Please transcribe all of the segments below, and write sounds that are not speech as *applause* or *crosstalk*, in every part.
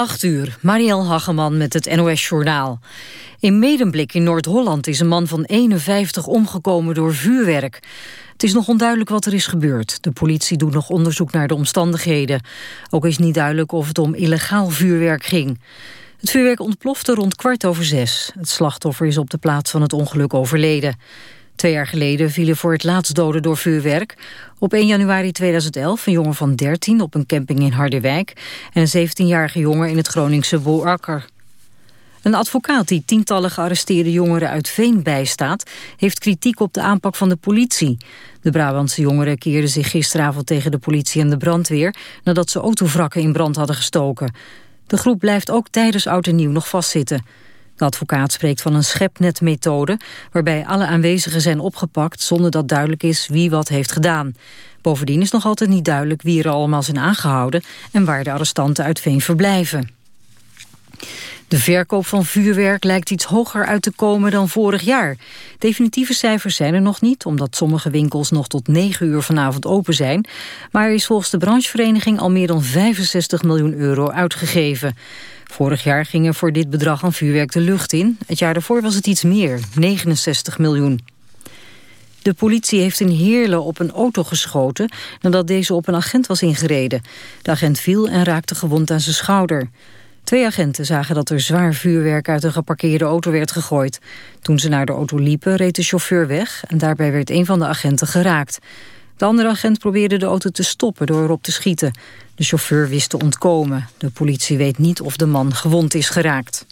8 uur, Marielle Hageman met het NOS-journaal. In Medemblik in Noord-Holland is een man van 51 omgekomen door vuurwerk. Het is nog onduidelijk wat er is gebeurd. De politie doet nog onderzoek naar de omstandigheden. Ook is niet duidelijk of het om illegaal vuurwerk ging. Het vuurwerk ontplofte rond kwart over zes. Het slachtoffer is op de plaats van het ongeluk overleden. Twee jaar geleden vielen voor het laatst doden door vuurwerk. Op 1 januari 2011 een jongen van 13 op een camping in Harderwijk... en een 17-jarige jongen in het Groningse Boerakker. Een advocaat die tientallen gearresteerde jongeren uit Veen bijstaat... heeft kritiek op de aanpak van de politie. De Brabantse jongeren keerden zich gisteravond tegen de politie en de brandweer... nadat ze autovrakken in brand hadden gestoken. De groep blijft ook tijdens Oud en Nieuw nog vastzitten... De advocaat spreekt van een schepnetmethode... waarbij alle aanwezigen zijn opgepakt zonder dat duidelijk is wie wat heeft gedaan. Bovendien is nog altijd niet duidelijk wie er allemaal zijn aangehouden... en waar de arrestanten uit Veen verblijven. De verkoop van vuurwerk lijkt iets hoger uit te komen dan vorig jaar. Definitieve cijfers zijn er nog niet, omdat sommige winkels nog tot 9 uur vanavond open zijn. Maar er is volgens de branchevereniging al meer dan 65 miljoen euro uitgegeven. Vorig jaar ging er voor dit bedrag aan vuurwerk de lucht in. Het jaar daarvoor was het iets meer, 69 miljoen. De politie heeft in Heerlen op een auto geschoten... nadat deze op een agent was ingereden. De agent viel en raakte gewond aan zijn schouder. Twee agenten zagen dat er zwaar vuurwerk uit een geparkeerde auto werd gegooid. Toen ze naar de auto liepen, reed de chauffeur weg... en daarbij werd een van de agenten geraakt. De andere agent probeerde de auto te stoppen door erop te schieten. De chauffeur wist te ontkomen. De politie weet niet of de man gewond is geraakt.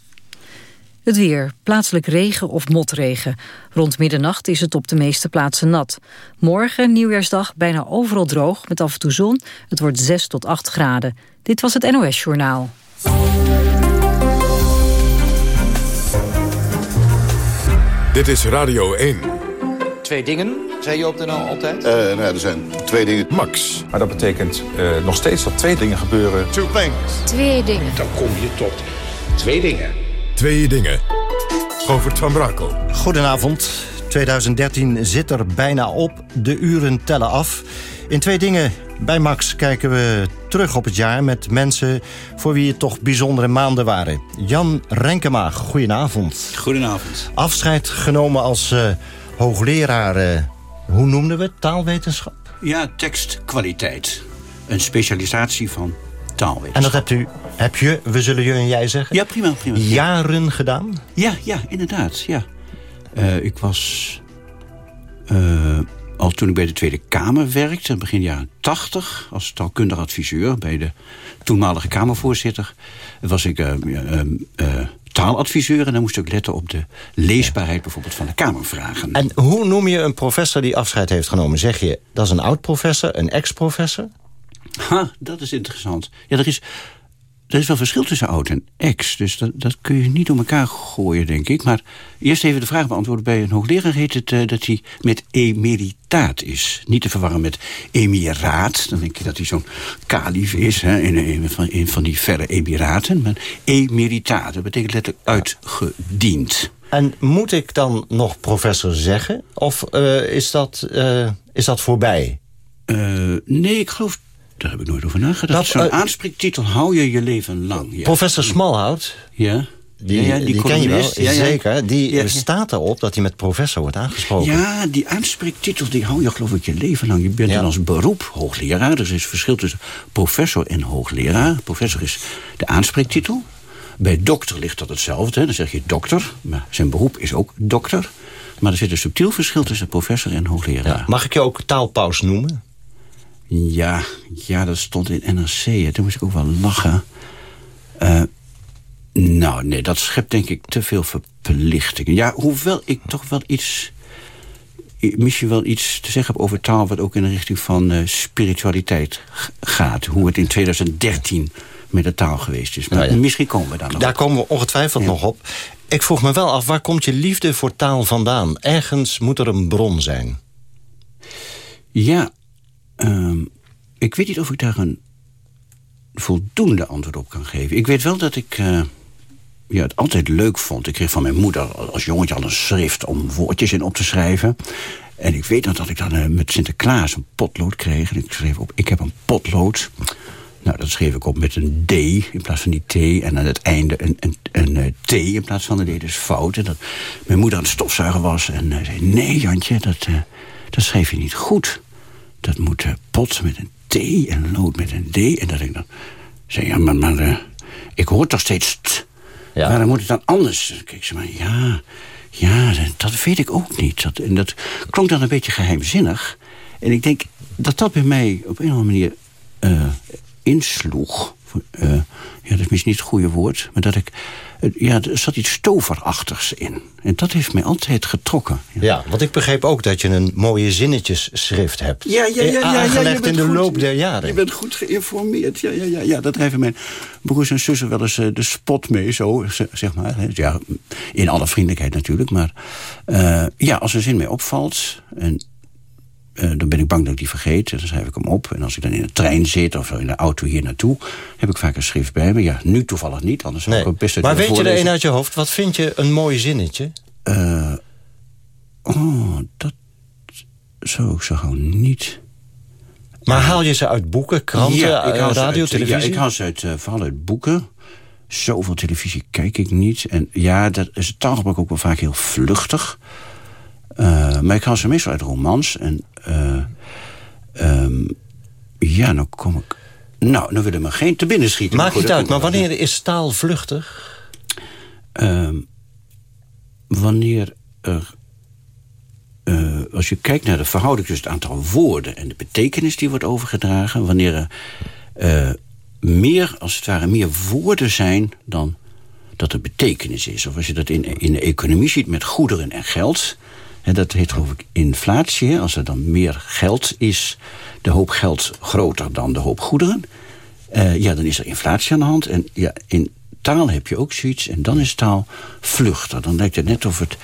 Het weer. Plaatselijk regen of motregen. Rond middernacht is het op de meeste plaatsen nat. Morgen, nieuwjaarsdag, bijna overal droog met af en toe zon. Het wordt 6 tot 8 graden. Dit was het NOS Journaal. Dit is Radio 1. Twee dingen zei je op de NL altijd? Uh, nou er zijn twee dingen. Max. Maar dat betekent uh, nog steeds dat twee dingen gebeuren. Two things. Twee dingen. Dan kom je tot twee dingen. Twee dingen. Govert van Brakel. Goedenavond. 2013 zit er bijna op. De uren tellen af. In twee dingen bij Max kijken we terug op het jaar met mensen voor wie het toch bijzondere maanden waren. Jan Renkema, goedenavond. Goedenavond. Afscheid genomen als uh, hoogleraar hoe noemden we het? Taalwetenschap? Ja, tekstkwaliteit. Een specialisatie van taalwetenschap. En dat hebt u, heb je, we zullen je en jij zeggen? Ja, prima, prima. Jaren gedaan? Ja, ja, inderdaad, ja. Uh, ik was... Uh, al toen ik bij de Tweede Kamer werkte, begin jaren 80... als taalkundig adviseur bij de toenmalige Kamervoorzitter... was ik uh, taaladviseur... en dan moest ik letten op de leesbaarheid bijvoorbeeld van de Kamervragen. En hoe noem je een professor die afscheid heeft genomen? Zeg je, dat is een oud-professor, een ex-professor? Ha, dat is interessant. Ja, er is er is wel verschil tussen oud en ex. Dus dat, dat kun je niet door elkaar gooien, denk ik. Maar eerst even de vraag beantwoorden. Bij een hoogleraar heet het uh, dat hij met emeritaat is. Niet te verwarren met emiraat. Dan denk je dat hij zo'n kalif is. Hè, in een van, in van die verre emiraten. Maar emeritaat, dat betekent letterlijk uitgediend. En moet ik dan nog professor zeggen? Of uh, is, dat, uh, is dat voorbij? nee, ik geloof daar heb ik nooit over nagedacht. Zo'n uh, aanspreektitel hou je je leven lang. Ja. Professor Smalhout... Ja. Die, ja, ja, die, die ken je wel, ja, zeker. Die staat erop dat hij met professor wordt aangesproken. Ja, die aanspreektitel die hou je geloof ik je leven lang. Je bent dan als beroep hoogleraar. Er is verschil tussen professor en hoogleraar. Professor is de aanspreektitel. Bij dokter ligt dat hetzelfde. Dan zeg je dokter, maar zijn beroep is ook dokter. Maar er zit een subtiel verschil tussen professor en hoogleraar. Mag ik je ook taalpaus noemen? Ja, ja, dat stond in NRC. Toen moest ik ook wel lachen. Uh, nou, nee, dat schept denk ik te veel verplichtingen. Ja, hoewel ik toch wel iets... Misschien wel iets te zeggen heb over taal... wat ook in de richting van uh, spiritualiteit gaat. Hoe het in 2013 met de taal geweest is. Maar nou ja. misschien komen we daar nog Daar komen we ongetwijfeld ja. nog op. Ik vroeg me wel af, waar komt je liefde voor taal vandaan? Ergens moet er een bron zijn. Ja, uh, ik weet niet of ik daar een voldoende antwoord op kan geven. Ik weet wel dat ik uh, ja, het altijd leuk vond. Ik kreeg van mijn moeder als jongetje al een schrift om woordjes in op te schrijven. En ik weet nog dat ik dan uh, met Sinterklaas een potlood kreeg. En ik schreef op, ik heb een potlood. Nou, dat schreef ik op met een D in plaats van die T. En aan het einde een, een, een, eh, T in plaats van een D. Dus fout. En dat mijn moeder aan het stofzuigen was. En zei, nee Jantje, dat, dat schreef je niet goed. Dat moet pot met een T en lood met een D. En dat ik dan zei, ja, maar, maar ik hoor toch steeds t. Ja. Waarom moet het dan anders? Kijk ze maar, ja, ja, dat weet ik ook niet. Dat, en dat klonk dan een beetje geheimzinnig. En ik denk dat dat bij mij op een of andere manier insloeg. Uh, ja, dat is misschien niet het goede woord. Maar dat ik... ja, er zat iets toverachtigs in. En dat heeft mij altijd getrokken. Ja, ja want ik begreep ook dat je een mooie zinnetjesschrift hebt. Ja, ja, ja. ja, aangelegd in de goed, loop der jaren. Je bent goed geïnformeerd. Ja, ja, ja, ja. Dat drijven mijn broers en zussen wel eens de spot mee. Zo, zeg maar. Ja, in alle vriendelijkheid natuurlijk. Maar uh, ja, als een zin mij opvalt... En uh, dan ben ik bang dat ik die vergeet. Dan schrijf ik hem op. En als ik dan in de trein zit of in de auto hier naartoe... heb ik vaak een schrift bij me. Ja, nu toevallig niet, anders nee. zou ik best Maar weet je er een uit je hoofd? Wat vind je een mooi zinnetje? Uh, oh, dat zou ik zo gewoon niet... Maar haal je ze uit boeken, kranten, ja, ik haal radio, uit, televisie? Ja, ik haal ze uit, uh, vooral uit boeken. Zoveel televisie kijk ik niet. En ja, dat is het taalgebruik ook wel vaak heel vluchtig. Uh, maar ik haal ze meestal uit romans. En um, ja, nou kom ik... Nou, dan willen me geen te binnen schieten. Maakt niet uit, maar wanneer is taal vluchtig? Uh, wanneer er... Uh, als je kijkt naar de verhouding tussen het aantal woorden... en de betekenis die wordt overgedragen... wanneer er meer, als het ware, meer woorden zijn... dan dat er betekenis is. Of als je dat in, in de economie ziet met goederen en geld... En dat heet geloof ik inflatie. Als er dan meer geld is, de hoop geld groter dan de hoop goederen. Uh, ja, dan is er inflatie aan de hand. En ja, in taal heb je ook zoiets. En dan is taal vluchter. Dan lijkt het net of het,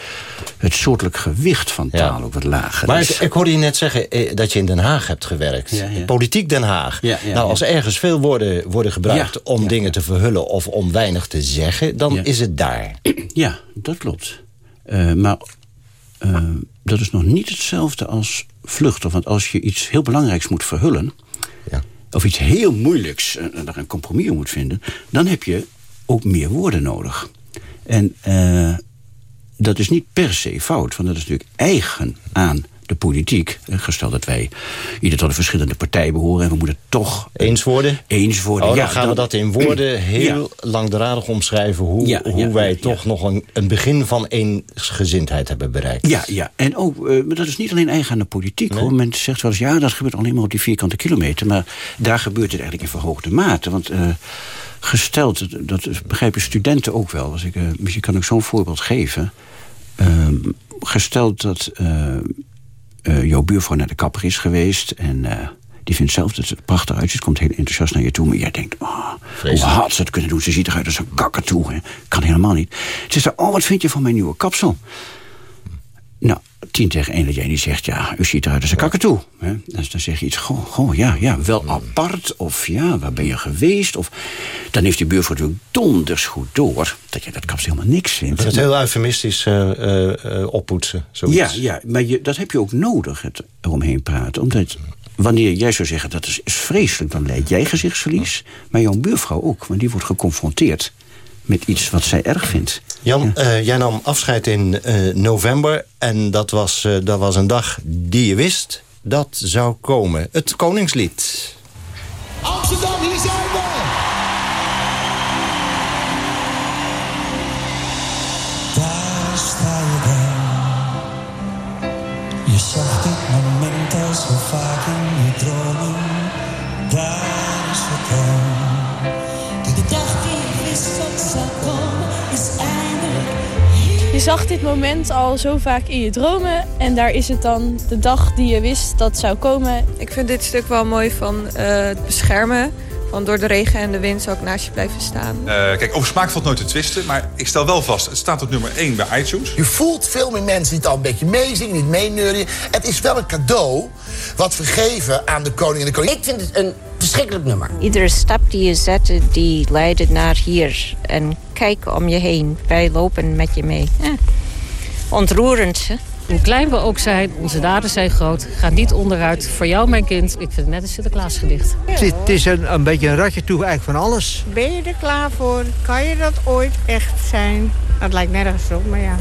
het soortelijk gewicht van taal ook wat lager maar is. Maar ik, ik, hoorde je net zeggen eh, dat je in Den Haag hebt gewerkt. Ja, ja. Politiek Den Haag. Nou, als ergens veel woorden worden gebruikt om dingen te verhullen... of om weinig te zeggen, dan is het daar. Ja, dat klopt. Uh, maar uh, dat is nog niet hetzelfde als vluchten. Want als je iets heel belangrijks moet verhullen... Ja. of iets heel moeilijks, en uh, daar een compromis moet vinden... dan heb je ook meer woorden nodig. En uh, dat is niet per se fout, want dat is natuurlijk eigen aan de politiek. Gesteld dat wij ieder tot een verschillende partij behoren... en we moeten toch... Eens worden? Eens worden, oh, dan gaan we dat in woorden *clears throat* heel ja. langdradig omschrijven... hoe, ja, hoe wij toch nog een, een begin van eensgezindheid hebben bereikt. Ja, ja. en ook, uh, maar dat is niet alleen eigen aan de politiek. Nee. hoor. Men zegt wel eens, ja, dat gebeurt alleen maar op die vierkante kilometer... maar daar gebeurt het eigenlijk in verhoogde mate. Want... Uh, gesteld, dat begrijpen studenten ook wel. Als ik, uh, misschien kan ik zo'n voorbeeld geven. Uh, gesteld dat uh, uh, jouw buurvrouw naar de kapper is geweest... en uh, die vindt zelf dat het prachtig uitziet. komt heel enthousiast naar je toe. Maar jij denkt, oh, hoe had ze het kunnen doen? Ze ziet eruit als een kakatoe. Hè? Kan helemaal niet. Ze zegt, oh, wat vind je van mijn nieuwe kapsel? Nou, tien tegen één dat jij niet zegt... ja, u ziet eruit als een kakatoe. Hè? Dus dan zeg je iets, goh, goh, ja, ja, wel apart. Of ja, waar ben je geweest? Of dan heeft die buurvrouw natuurlijk donders goed door... dat je dat kapsel helemaal niks vindt. Dat is heel eufemistisch uh, uh, oppoetsen. Zoiets. Ja, ja, maar je, dat heb je ook nodig, het eromheen praten. Omdat wanneer jij zou zeggen dat is, is vreselijk... dan leid jij gezichtsverlies, maar jouw buurvrouw ook. Want die wordt geconfronteerd met iets wat zij erg vindt. Jan, ja. uh, jij nam afscheid in uh, november. En dat was, uh, dat was een dag die je wist dat zou komen. Het Koningslied. Amsterdam, hier zijn zag dit moment al zo vaak in je dromen. En daar is het dan de dag die je wist dat zou komen. Ik vind dit stuk wel mooi van uh, het beschermen. Van door de regen en de wind zou ik naast je blijven staan. Uh, kijk, over smaak valt nooit te twisten. Maar ik stel wel vast, het staat op nummer 1 bij iTunes. Je voelt veel meer mensen die het al een beetje meezingen, niet meeneurien. Het is wel een cadeau wat we geven aan de koning en de koningin. Ik vind het een verschrikkelijk nummer. Iedere stap die je zette, die leidde naar hier. En kijk om je heen. Wij lopen met je mee. Ja. Ontroerend, hè? Hoe klein we ook zijn, onze daden zijn groot. Ga niet onderuit. Voor jou, mijn kind. Ik vind het net een Sinterklaasgedicht. Het is een, een beetje een ratje toe eigenlijk van alles. Ben je er klaar voor? Kan je dat ooit echt zijn? Dat lijkt nergens op, maar ja.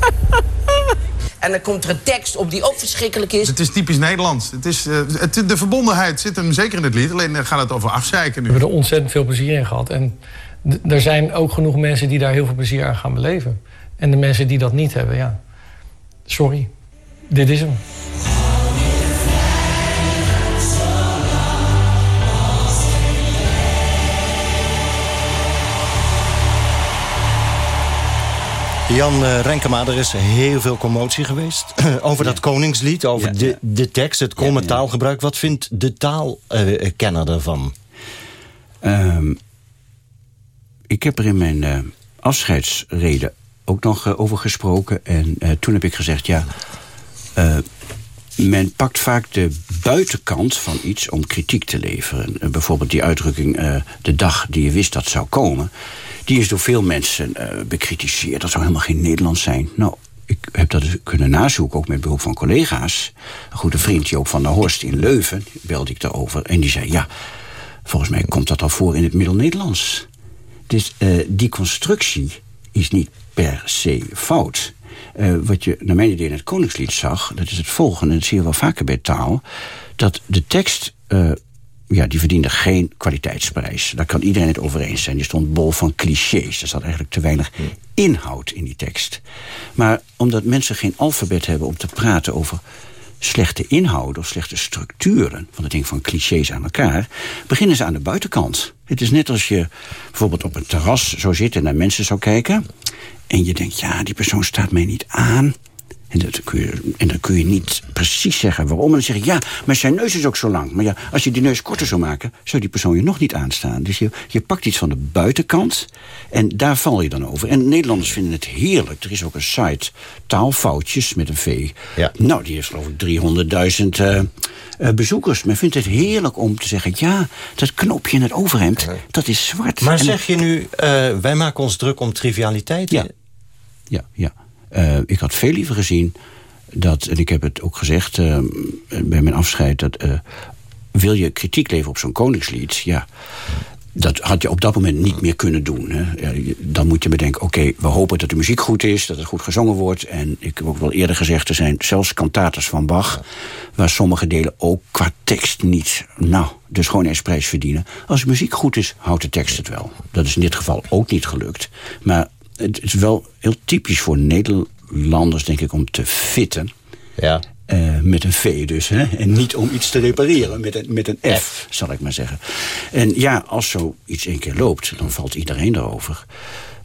*laughs* En dan komt er een tekst op die ook verschrikkelijk is. Het is typisch Nederlands. Het is, uh, het, de verbondenheid zit hem zeker in het lied. Alleen gaat het over afzeiken nu. We hebben er ontzettend veel plezier in gehad. En er zijn ook genoeg mensen die daar heel veel plezier aan gaan beleven. En de mensen die dat niet hebben, ja. Sorry. Dit is hem. Jan uh, Renkema, er is heel veel commotie geweest *clears throat* over dat koningslied, over Ja, de, de tekst, het kromme Ja, taalgebruik. Wat vindt de taalkenner ervan? Ehm, ik heb er in mijn eh, afscheidsreden ook nog eh, over gesproken. En eh, toen heb ik gezegd, ja... eh, men pakt vaak de buitenkant van iets om kritiek te leveren. Eh, bijvoorbeeld die uitdrukking, eh, de dag die je wist dat zou komen... die is door veel mensen eh, bekritiseerd. Dat zou helemaal geen Nederlands zijn. Nou, ik heb dat dus kunnen nazoeken, ook met behulp van collega's. Een goede vriend, Joop van der Horst in Leuven, belde ik daarover. En die zei, ja, volgens mij komt dat al voor in het Middel-Nederlands. Dus eh, die constructie is niet per se fout. Eh, wat je naar mijn idee in het Koningslied zag, dat is het volgende, en dat zie je wel vaker bij taal, dat de tekst, ja, die verdiende geen kwaliteitsprijs. Daar kan iedereen het over eens zijn. Die stond bol van clichés. Er zat eigenlijk te weinig inhoud in die tekst. Maar omdat mensen geen alfabet hebben om te praten over slechte inhouden of slechte structuren van het ding van clichés aan elkaar, beginnen ze aan de buitenkant. Het is net als je bijvoorbeeld op een terras zou zitten en naar mensen zou kijken. En je denkt, ja, die persoon staat mij niet aan. En, dat kun je, en dan kun je niet precies zeggen waarom. En dan zeg je, ja, maar zijn neus is ook zo lang. Maar ja, als je die neus korter zou maken, zou die persoon je nog niet aanstaan. Dus je, je pakt iets van de buitenkant en daar val je dan over. En Nederlanders vinden het heerlijk. Er is ook een site, taalfoutjes met een V. Nou, die heeft geloof ik 300.000 eh, eh, bezoekers. Men vindt het heerlijk om te zeggen, ja, dat knopje in het overhemd, dat is zwart. Maar En- zeg je nu, eh, wij maken ons druk om trivialiteiten? Ja. Ja, ja. Eh, ik had veel liever gezien dat, en ik heb het ook gezegd eh, bij mijn afscheid, dat eh, wil je kritiek leveren op zo'n koningslied, ja. Dat had je op dat moment niet meer kunnen doen. Hè. Ja, dan moet je bedenken, oké, we hopen dat de muziek goed is... dat het goed gezongen wordt. En ik heb ook wel eerder gezegd... er zijn zelfs kantates van Bach... waar sommige delen ook qua tekst niet... nou, de schoonheidsprijs verdienen. Als de muziek goed is, houdt de tekst het wel. Dat is in dit geval ook niet gelukt. Maar het is wel heel typisch voor Nederlanders, denk ik... om te fitten... Ja. Eh, met een V dus, hè? en niet om iets te repareren met een, met een F, zal ik maar zeggen. En ja, als zoiets één keer loopt, dan valt iedereen erover.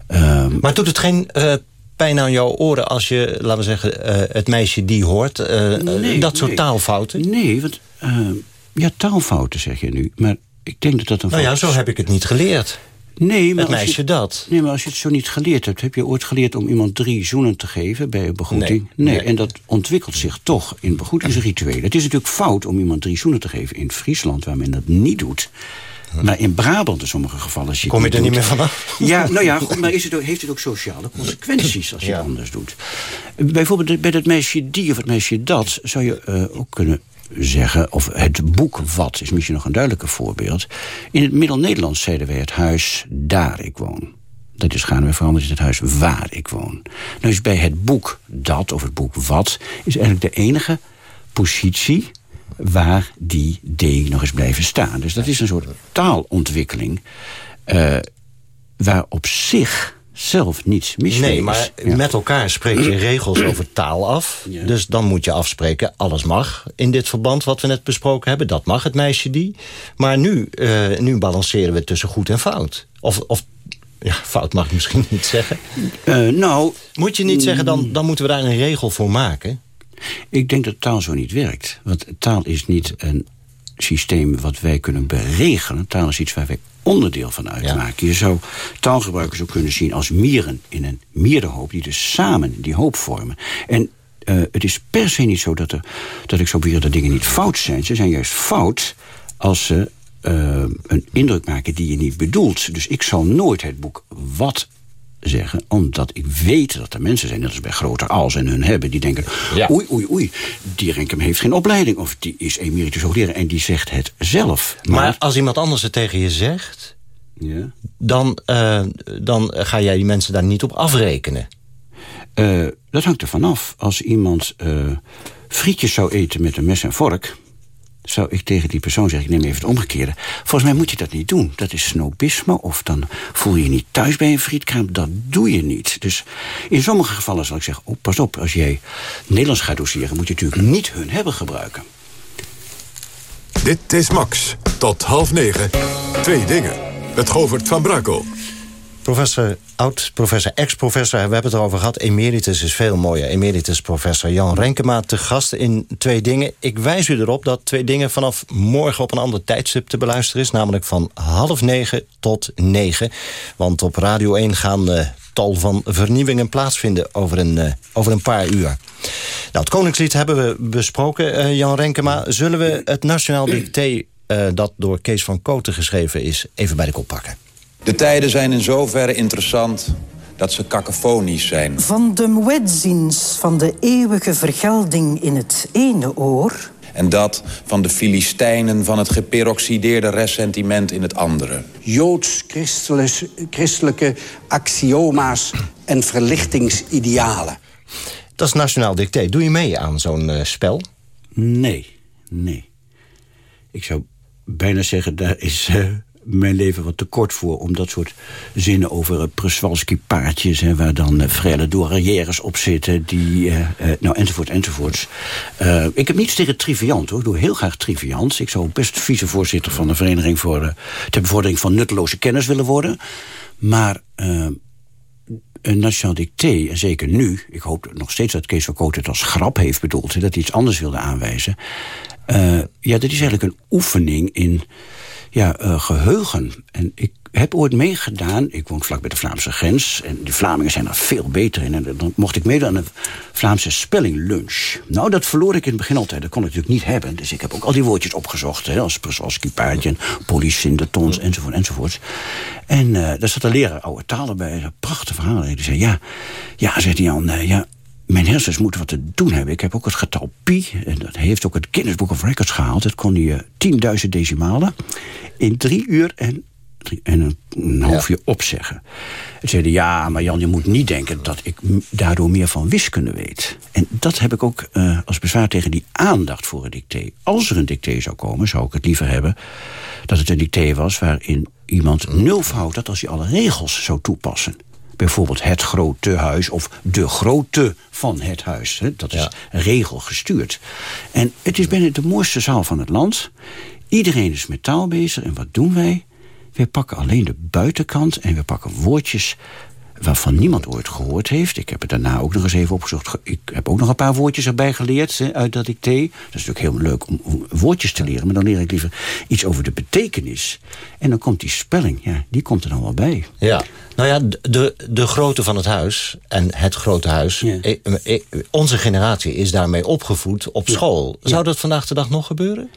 Ehm, Maar doet het geen eh, pijn aan jouw oren als je, laten we zeggen, eh, het meisje die hoort? Nee, dat soort nee. taalfouten? Nee, want ehm, ja, taalfouten zeg je nu. Maar ik denk dat dat een Nou ja, zo heb ik het niet geleerd. Nee, maar Het als je- meisje dat. Nee, maar als je het zo niet geleerd hebt... heb je ooit geleerd om iemand drie zoenen te geven bij een begroeting? Nee, Nee, nee. en dat ontwikkelt zich toch in begroetingsrituelen. Het is natuurlijk fout om iemand drie zoenen te geven in Friesland... waar men dat niet doet. Maar in Brabant in sommige gevallen... je Kom je er doet- niet meer vanaf? Ja, nou ja, goed, maar is het ook, heeft het ook sociale consequenties als je het anders doet? Bijvoorbeeld bij dat meisje die of het meisje dat... zou je eh, ook kunnen zeggen, of het boek wat is misschien nog een duidelijker voorbeeld. In het Middel-Nederlands zeiden wij het huis daar ik woon. Dat is gaan we veranderd in het huis waar ik woon. Nou is bij het boek dat, of het boek wat... is eigenlijk de enige positie waar die D nog eens blijven staan. Dus dat is een soort taalontwikkeling... eh, waar op zich zelf niets mis Nee, maar Ja. met elkaar spreek je regels over taal af. Dus dan moet je afspreken, alles mag in dit verband wat we net besproken hebben. Dat mag het meisje die. Maar nu, eh, nu balanceren we tussen goed en fout. Of, of ja, fout mag ik misschien niet zeggen. Eh, nou... Moet je niet zeggen, dan, dan moeten we daar een regel voor maken? Ik denk dat taal zo niet werkt. Want taal is niet een systeem wat wij kunnen beregelen. Taal is iets waar wij onderdeel van uitmaken. Je zou taalgebruikers ook kunnen zien als mieren in een mierenhoop... die dus samen die hoop vormen. En eh, het is per se niet zo dat, er, dat ik zou beweren dat dingen niet fout zijn. Ze zijn juist fout als ze eh, een indruk maken die je niet bedoelt. Dus ik zal nooit het boek Wat zeggen, omdat ik weet dat er mensen zijn, net als bij grote als en hun hebben, die denken: oei, oei, oei, die Renkum heeft geen opleiding of die is emeritus hoogleraar en die zegt het zelf. Maar, als iemand anders het tegen je zegt, Ja. dan, eh, dan ga jij die mensen daar niet op afrekenen. Eh, dat hangt er vanaf. Als iemand eh, frietjes zou eten met een mes en vork... zou ik tegen die persoon zeggen, ik neem even het omgekeerde. Volgens mij moet je dat niet doen. Dat is snobisme, of dan voel je je niet thuis bij een frietkraam. Dat doe je niet. Dus in sommige gevallen zal ik zeggen, oh, pas op. Als jij Nederlands gaat doseren, moet je natuurlijk niet hun hebben gebruiken. Dit is Max. Tot half negen. Twee dingen. Het Govert van Brakel. Professor, oud-professor, ex-professor, we hebben het erover gehad. Emeritus is veel mooier. Emeritus professor Jan Renkema te gast in Twee Dingen. Ik wijs u erop dat Twee Dingen vanaf morgen op een ander tijdstip te beluisteren is. Namelijk van half negen tot negen. Want op Radio 1 gaan eh, tal van vernieuwingen plaatsvinden over een, eh, over een paar uur. Nou, het Koningslied hebben we besproken, eh, Jan Renkema. Zullen we het Nationaal Dicté, dat door Kees van Koten geschreven is, even bij de kop pakken? De tijden zijn in zoverre interessant dat ze kakofonisch zijn. Van de muezzins van de eeuwige vergelding in het ene oor... En dat van de Filistijnen van het geperoxideerde ressentiment in het andere. Joods-christelijke axioma's en verlichtingsidealen. Dat is Nationaal Dicté. Doe je mee aan zo'n eh, spel? Nee, nee. Ik zou bijna zeggen, daar is eh, mijn leven wat te kort voor... om dat soort zinnen over uh, Przewalski-paardjes... waar dan uh, frère douarières op zitten, die, eh, eh, nou, enzovoort, enzovoorts. Eh, ik heb niets tegen triviant, hoor. Ik doe heel graag triviant. Ik zou best vicevoorzitter van een vereniging... voor eh, ter bevordering van nutteloze kennis willen worden. Maar... eh, een nationaal dicté, en zeker nu... ik hoop nog steeds dat Kees van Koot het als grap heeft bedoeld... dat hij iets anders wilde aanwijzen... eh, ja, dat is eigenlijk een oefening in ja, eh, geheugen. En ik heb ooit meegedaan, ik woon vlak bij de Vlaamse grens... en de Vlamingen zijn er veel beter in. En dan mocht ik meedoen aan een Vlaamse spellinglunch. Nou, dat verloor ik in het begin altijd, dat kon ik natuurlijk niet hebben. Dus ik heb ook al die woordjes opgezocht, hè, als Przewalski paardje... de tons, enzovoort, enzovoort. En eh, daar zat een leraar oude talen bij, een prachtig verhaal. Die zei, ja, ja, zei hij Jan, eh, ja... Mijn hersens moeten wat te doen hebben. Ik heb ook het getal pi. En dat heeft ook het Guinness Book of Records gehaald. Het kon die uh, 10.000 decimalen in drie uur en, en een, een half uur opzeggen. En zeiden, ja, maar Jan, je moet niet denken... dat ik daardoor meer van wiskunde weet. En dat heb ik ook uh, als bezwaar tegen die aandacht voor een dicté. Als er een dicté zou komen, zou ik het liever hebben... dat het een dicté was waarin iemand nul fout had... als hij alle regels zou toepassen bijvoorbeeld het grote huis of de grootte van het huis. Hè? Dat is ja. regelgestuurd. En het is bijna de mooiste zaal van het land. Iedereen is met taal bezig. En wat doen wij? Wij pakken alleen de buitenkant en we pakken woordjes waarvan niemand ooit gehoord heeft. Ik heb het daarna ook nog eens even opgezocht. Ik heb ook nog een paar woordjes erbij geleerd hè, uit dat dicté. Dat is natuurlijk heel leuk om, woordjes te leren... maar dan leer ik liever iets over de betekenis. En dan komt die spelling, ja, die komt er dan wel bij. Ja, nou ja, de, de grootte van het huis en het grote huis... Ja. Eh, eh, onze generatie is daarmee opgevoed op school. Ja. Zou dat vandaag de dag nog gebeuren?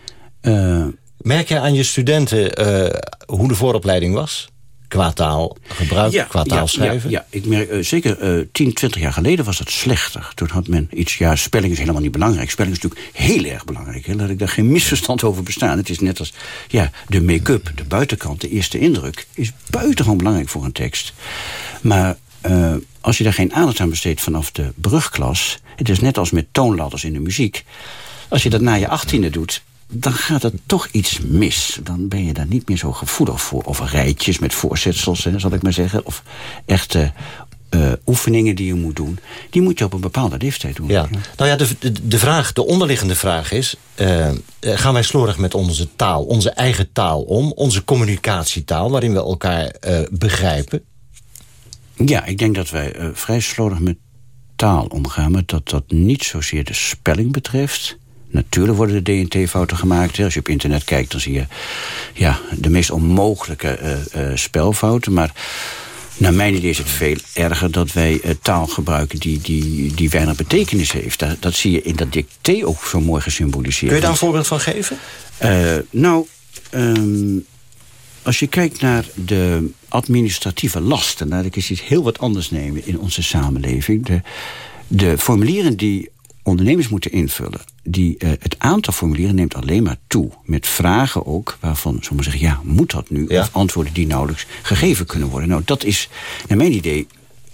Uh, Merk je aan je studenten uh, hoe de vooropleiding was? Qua taalgebruik, ja, qua taalschrijven? Ja, ja, ik merk, uh, zeker uh, 10, 20 jaar geleden was het slechter. Toen had men iets, ja, spelling is helemaal niet belangrijk. Spelling is natuurlijk heel erg belangrijk. Hè. Laat ik daar geen misverstand over bestaan. Het is net als ja, de make-up, de buitenkant, de eerste indruk... is buitengewoon belangrijk voor een tekst. Maar uh, als je daar geen aandacht aan besteedt vanaf de brugklas... het is net als met toonladders in de muziek... als je dat na je achttiende doet dan gaat er toch iets mis. Dan ben je daar niet meer zo gevoelig voor. Of rijtjes met voorzetsels, hè, zal ik maar zeggen. Of echte uh, oefeningen die je moet doen. Die moet je op een bepaalde leeftijd doen. Ja. Nou ja, de, de, de, vraag, de onderliggende vraag is... Uh, gaan wij slordig met onze taal, onze eigen taal om? Onze communicatietaal, waarin we elkaar uh, begrijpen? Ja, ik denk dat wij vrij slordig met taal omgaan. Maar dat dat niet zozeer de spelling betreft... Natuurlijk worden de DNT-fouten gemaakt. Als je op internet kijkt, dan zie je ja, de meest onmogelijke uh, uh, spelfouten. Maar naar mijn idee is het veel erger dat wij uh, taal gebruiken die, die, die weinig betekenis heeft. Dat, dat zie je in dat dicté ook zo mooi gesymboliseerd. Kun je daar een voorbeeld van geven? nou, um, als je kijkt naar de administratieve lasten... laat ik eens iets heel wat anders nemen in onze samenleving. De, de formulieren die ondernemers moeten invullen... Die, uh, het aantal formulieren neemt alleen maar toe. Met vragen ook waarvan sommigen zeggen... ja, moet dat nu? Of antwoorden die nauwelijks gegeven kunnen worden. Nou, dat is naar mijn idee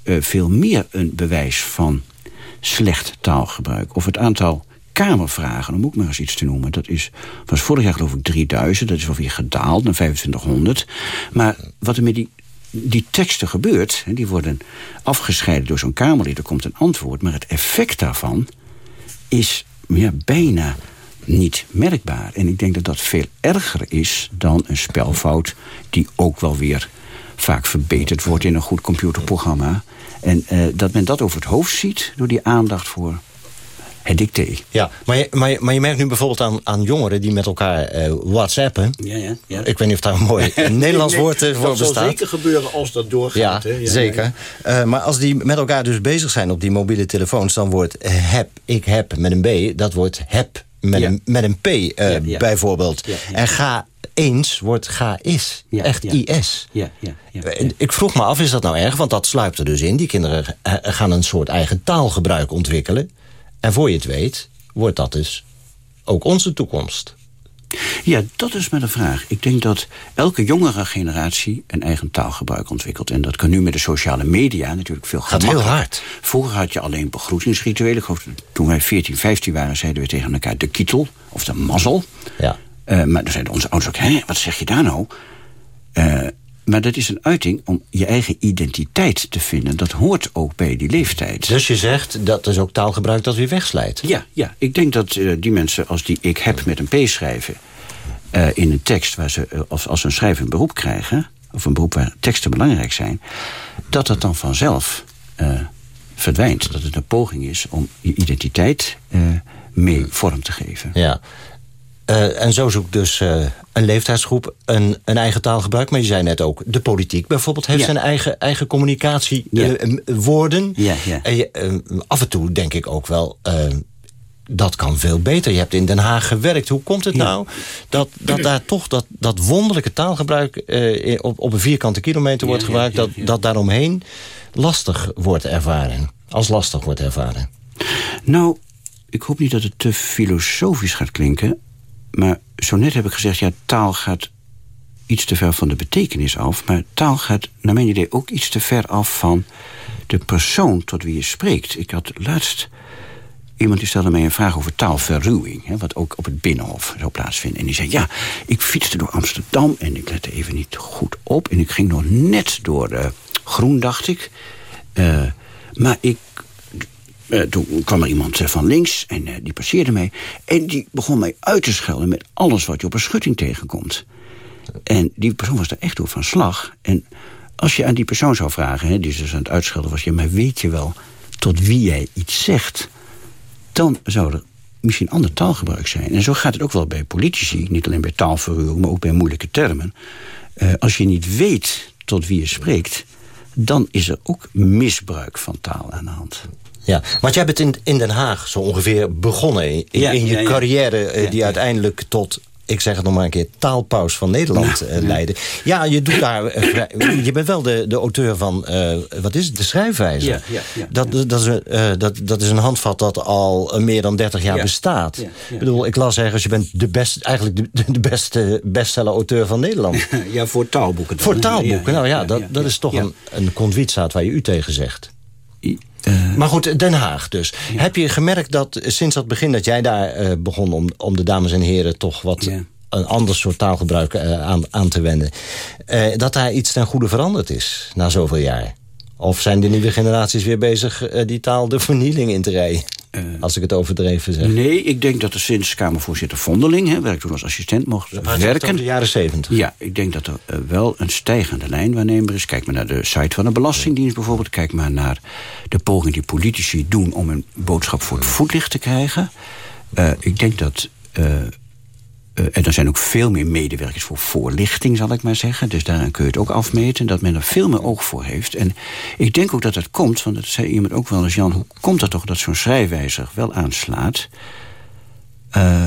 uh, veel meer een bewijs van slecht taalgebruik. Of het aantal kamervragen, om ook maar eens iets te noemen. Dat is, was vorig jaar geloof ik 3000, dat is wel weer gedaald naar 2500. Maar wat er met die, die teksten gebeurt, die worden afgescheiden door zo'n kamerlid, er komt een antwoord, maar het effect daarvan is ja, bijna niet merkbaar. En ik denk dat dat veel erger is dan een spelfout... die ook wel weer vaak verbeterd wordt in een goed computerprogramma. En uh, dat men dat over het hoofd ziet door die aandacht voor het dicté. Ja, maar je, maar, je, maar je merkt nu bijvoorbeeld aan, aan jongeren die met elkaar uh, whatsappen. Ja, ja, ja. Ik weet niet of daar een mooi *laughs* een Nederlands nee, woord uh, voor dat bestaat. Dat zal zeker gebeuren als dat doorgaat. Ja, hè? ja zeker. Uh, maar als die met elkaar dus bezig zijn op die mobiele telefoons... dan wordt heb, ik heb met een B, dat wordt heb met, een, met een P uh, bijvoorbeeld. En ga eens wordt ga is. Echt IS. Ja, ja, ja, Ik vroeg me af, is dat nou erg? Want dat sluipt er dus in. Die kinderen gaan een soort eigen taalgebruik ontwikkelen. En voor je het weet, wordt dat dus ook onze toekomst. Ja, dat is maar de vraag. Ik denk dat elke jongere generatie een eigen taalgebruik ontwikkelt. En dat kan nu met de sociale media natuurlijk veel Gaat heel hard. Vroeger had je alleen begroetingsrituelen. Ik geloof, toen wij 14, 15 waren, zeiden we tegen elkaar de kietel of de mazzel. Ja. Uh, maar dan zeiden onze ouders ook, hé, wat zeg je daar nou? Uh, maar dat is een uiting om je eigen identiteit te vinden. Dat hoort ook bij die leeftijd. Dus je zegt, dat is ook taalgebruik dat weer wegslijt? Ja, ja. ik denk dat uh, die mensen, als die ik heb met een P schrijven... Uh, in een tekst waar ze, uh, als, als ze een schrijver een beroep krijgen... of een beroep waar teksten belangrijk zijn... dat dat dan vanzelf verdwijnt. Dat het een poging is om je identiteit mee vorm te geven. Ja. Uh, en zo zoekt dus uh, een leeftijdsgroep een, een eigen taalgebruik. Maar je zei net ook, de politiek bijvoorbeeld heeft ja. zijn eigen, eigen communicatiewoorden. Ja. Ja, en je, af en toe denk ik ook wel, dat kan veel beter. Je hebt in Den Haag gewerkt. Hoe komt het nou dat, dat daar toch dat, dat wonderlijke taalgebruik... op, op een vierkante kilometer wordt gebruikt... Dat, dat daaromheen lastig wordt ervaren. Als lastig wordt ervaren. Nou, ik hoop niet dat het te filosofisch gaat klinken... Maar zo net heb ik gezegd, ja, taal gaat iets te ver van de betekenis af. Maar taal gaat, naar mijn idee, ook iets te ver af van de persoon tot wie je spreekt. Ik had laatst iemand die stelde mij een vraag over taalverruwing. Hè, wat ook op het Binnenhof zou plaatsvinden. En die zei, ja, ik fietste door Amsterdam en ik lette even niet goed op. En ik ging nog net door uh, Groen, dacht ik. Uh, maar ik uh, toen kwam er iemand van links en uh, die passeerde mij. En die begon mij uit te schelden met alles wat je op een schutting tegenkomt. En die persoon was er echt door van slag. En als je aan die persoon zou vragen, hè, die dus aan het uitschelden was... ja, maar weet je wel tot wie jij iets zegt... dan zou er misschien ander taalgebruik zijn. En zo gaat het ook wel bij politici. Niet alleen bij taalverruwing, maar ook bij moeilijke termen. Als je niet weet tot wie je spreekt... dan is er ook misbruik van taal aan de hand. Ja, want jij bent in, in Den Haag zo ongeveer begonnen in, ja, in je ja, ja. carrière... Uh, die uiteindelijk tot, ik zeg het nog maar een keer, taalpaus van Nederland uh, leidde. Ja, je doet daar... Uh, *clears throat* je bent wel de, de auteur van, wat is het, de schrijfwijzer. Ja, ja, ja, dat, dat, is een, dat, dat is een handvat dat al meer dan 30 jaar bestaat. Ik bedoel, ik las ergens, je bent de best, eigenlijk de, de beste bestseller-auteur van Nederland. *laughs* Ja, voor taalboeken. Dan. Voor taalboeken, nou ja, dat, dat is toch een, een waar je u tegen zegt. Uh, maar goed, Den Haag dus. Ja. Heb je gemerkt dat sinds dat begin dat jij daar uh, begon... Om, om de dames en heren toch wat ja. een ander soort taalgebruik uh, aan, aan te wenden... dat daar iets ten goede veranderd is na zoveel jaar? Of zijn de nieuwe generaties weer bezig die taal de vernieling in te rijden? Als ik het overdreven zeg. Nee, ik denk dat er sinds Kamervoorzitter Vondeling... Hè, waar ik toen als assistent mocht werken... in de jaren zeventig. Ja, ik denk dat er uh, wel een stijgende lijn waarneembaar is. Kijk maar naar de site van de Belastingdienst bijvoorbeeld. Kijk maar naar de poging die politici doen... om een boodschap voor het voetlicht te krijgen. Uh, ik denk dat... Uh, en er zijn ook veel meer medewerkers voor voorlichting, zal ik maar zeggen. Dus daaraan kun je het ook afmeten. Dat men er veel meer oog voor heeft. En ik denk ook dat dat komt, want dat zei iemand ook wel eens... Jan, hoe komt het toch dat zo'n schrijfwijzer wel aanslaat? Uh,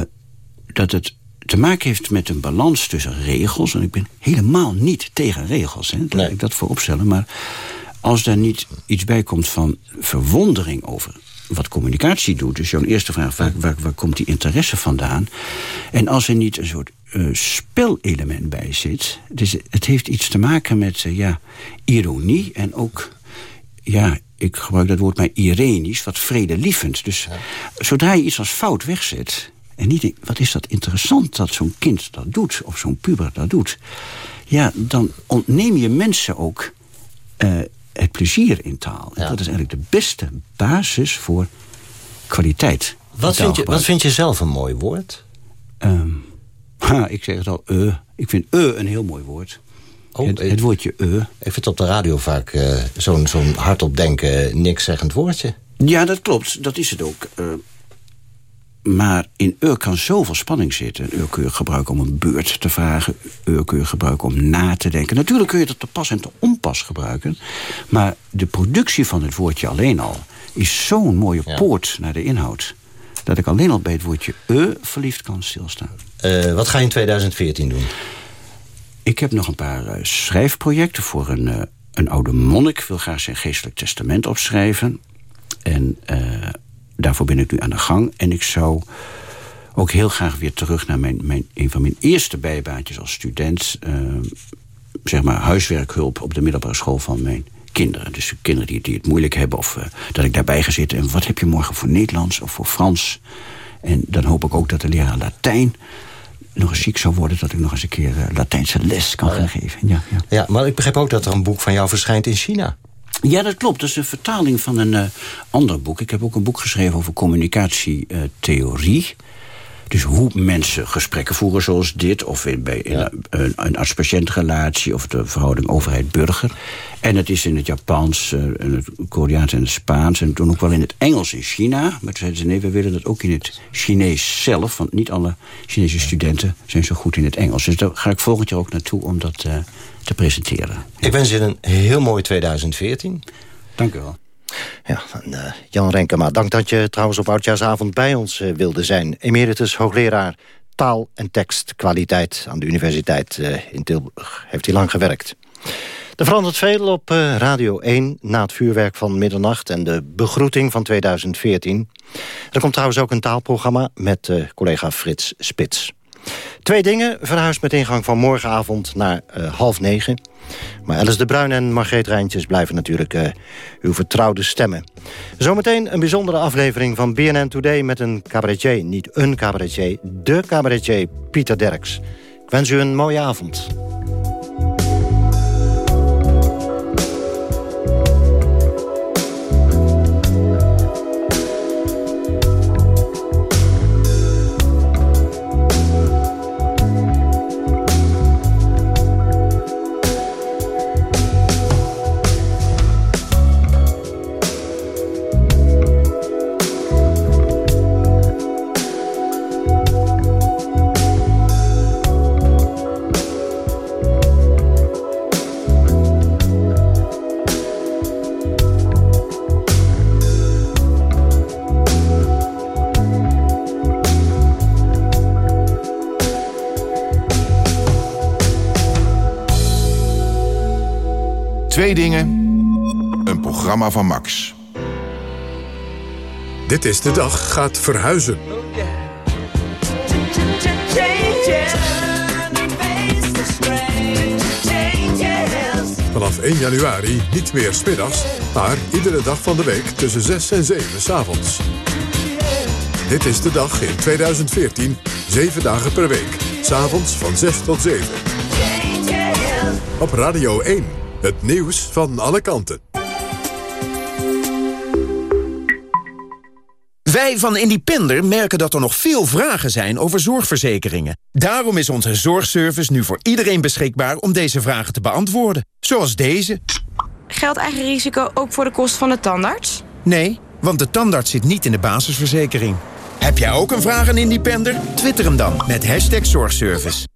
dat het te maken heeft met een balans tussen regels. En ik ben helemaal niet tegen regels, hè, laat ik dat vooropstellen. Maar als daar niet iets bij komt van verwondering over wat communicatie doet. Dus jouw eerste vraag, waar, waar, waar komt die interesse vandaan? En als er niet een soort uh, spelelement bij zit... Dus het heeft iets te maken met uh, ja, ironie en ook... ja, ik gebruik dat woord maar irenisch, wat vredelievend. Dus zodra je iets als fout wegzet... en niet denkt, wat is dat interessant dat zo'n kind dat doet... of zo'n puber dat doet... ja, dan ontneem je mensen ook... Uh, het plezier in taal. En dat is eigenlijk de beste basis voor kwaliteit. Wat vind, je, wat vind je zelf een mooi woord? Um, *laughs* ha, ik zeg het al, uh. Ik vind uh een heel mooi woord. Oh, het, het, woordje uh. Ik vind op de radio vaak uh, zo'n zo'n hardop denken, niks zeggend woordje. Ja, dat klopt. Dat is het ook. Uh, maar in ur kan zoveel spanning zitten. Ur kun je gebruiken om een beurt te vragen. Ur kun je gebruiken om na te denken. Natuurlijk kun je dat te pas en te onpas gebruiken. Maar de productie van het woordje alleen al... is zo'n mooie ja. poort naar de inhoud... dat ik alleen al bij het woordje e verliefd kan stilstaan. Uh, wat ga je in 2014 doen? Ik heb nog een paar uh, schrijfprojecten voor een, uh, een oude monnik. Ik wil graag zijn geestelijk testament opschrijven. En daarvoor ben ik nu aan de gang. En ik zou ook heel graag weer terug naar mijn, mijn, een van mijn eerste bijbaantjes als student. Uh, zeg maar huiswerkhulp op de middelbare school van mijn kinderen. Dus kinderen die, die het moeilijk hebben. Of uh, dat ik daarbij ga zitten. En wat heb je morgen voor Nederlands of voor Frans? En dan hoop ik ook dat de leraar Latijn nog eens ziek zou worden... dat ik nog eens een keer uh, Latijnse les kan gaan geven. Ja, ja. ja, maar ik begrijp ook dat er een boek van jou verschijnt in China. Ja, dat klopt. Dat is een vertaling van een uh, ander boek. Ik heb ook een boek geschreven over communicatietheorie. Dus hoe mensen gesprekken voeren zoals dit... of in, bij in, een, een arts-patiëntrelatie... of de verhouding overheid-burger. En het is in het Japans, in het Koreaans en het Spaans... en toen ook wel in het Engels in China. Maar toen zeiden ze, nee, we willen dat ook in het Chinees zelf... want niet alle Chinese studenten zijn zo goed in het Engels. Dus daar ga ik volgend jaar ook naartoe om dat uh, te presenteren. Ik wens je een heel mooi 2014. Dank u wel. Ja, en, uh, Jan Renkema, dank dat je trouwens op Oudjaarsavond bij ons uh, wilde zijn. Emeritus hoogleraar taal- en tekstkwaliteit aan de Universiteit uh, in Tilburg. Heeft hij lang gewerkt. Er verandert veel op Radio 1 na het vuurwerk van middernacht... en de begroeting van 2014. Er komt trouwens ook een taalprogramma met collega Frits Spits. Twee dingen verhuisd met ingang van morgenavond naar uh, half negen. Maar Alice de Bruin en Margreet Rijntjes blijven natuurlijk uh, uw vertrouwde stemmen. Zometeen een bijzondere aflevering van BNN Today met een cabaretier. Niet een cabaretier, de cabaretier Pieter Derks. Ik wens u een mooie avond. Dingen. Een programma van Max. Dit is de dag gaat verhuizen. Vanaf 1 januari niet meer smiddags, maar iedere dag van de week tussen 6 en 7 s'avonds. Dit is de dag in 2014, 7 dagen per week. S'avonds van 6 tot 7. Op Radio 1. Het nieuws van alle kanten. Wij van Independer merken dat er nog veel vragen zijn over zorgverzekeringen. Daarom is onze zorgservice nu voor iedereen beschikbaar om deze vragen te beantwoorden. Zoals deze. Geldt eigen risico ook voor de kost van de tandarts? Nee, want de tandarts zit niet in de basisverzekering. Heb jij ook een vraag aan Independer? Twitter hem dan met hashtag zorgservice.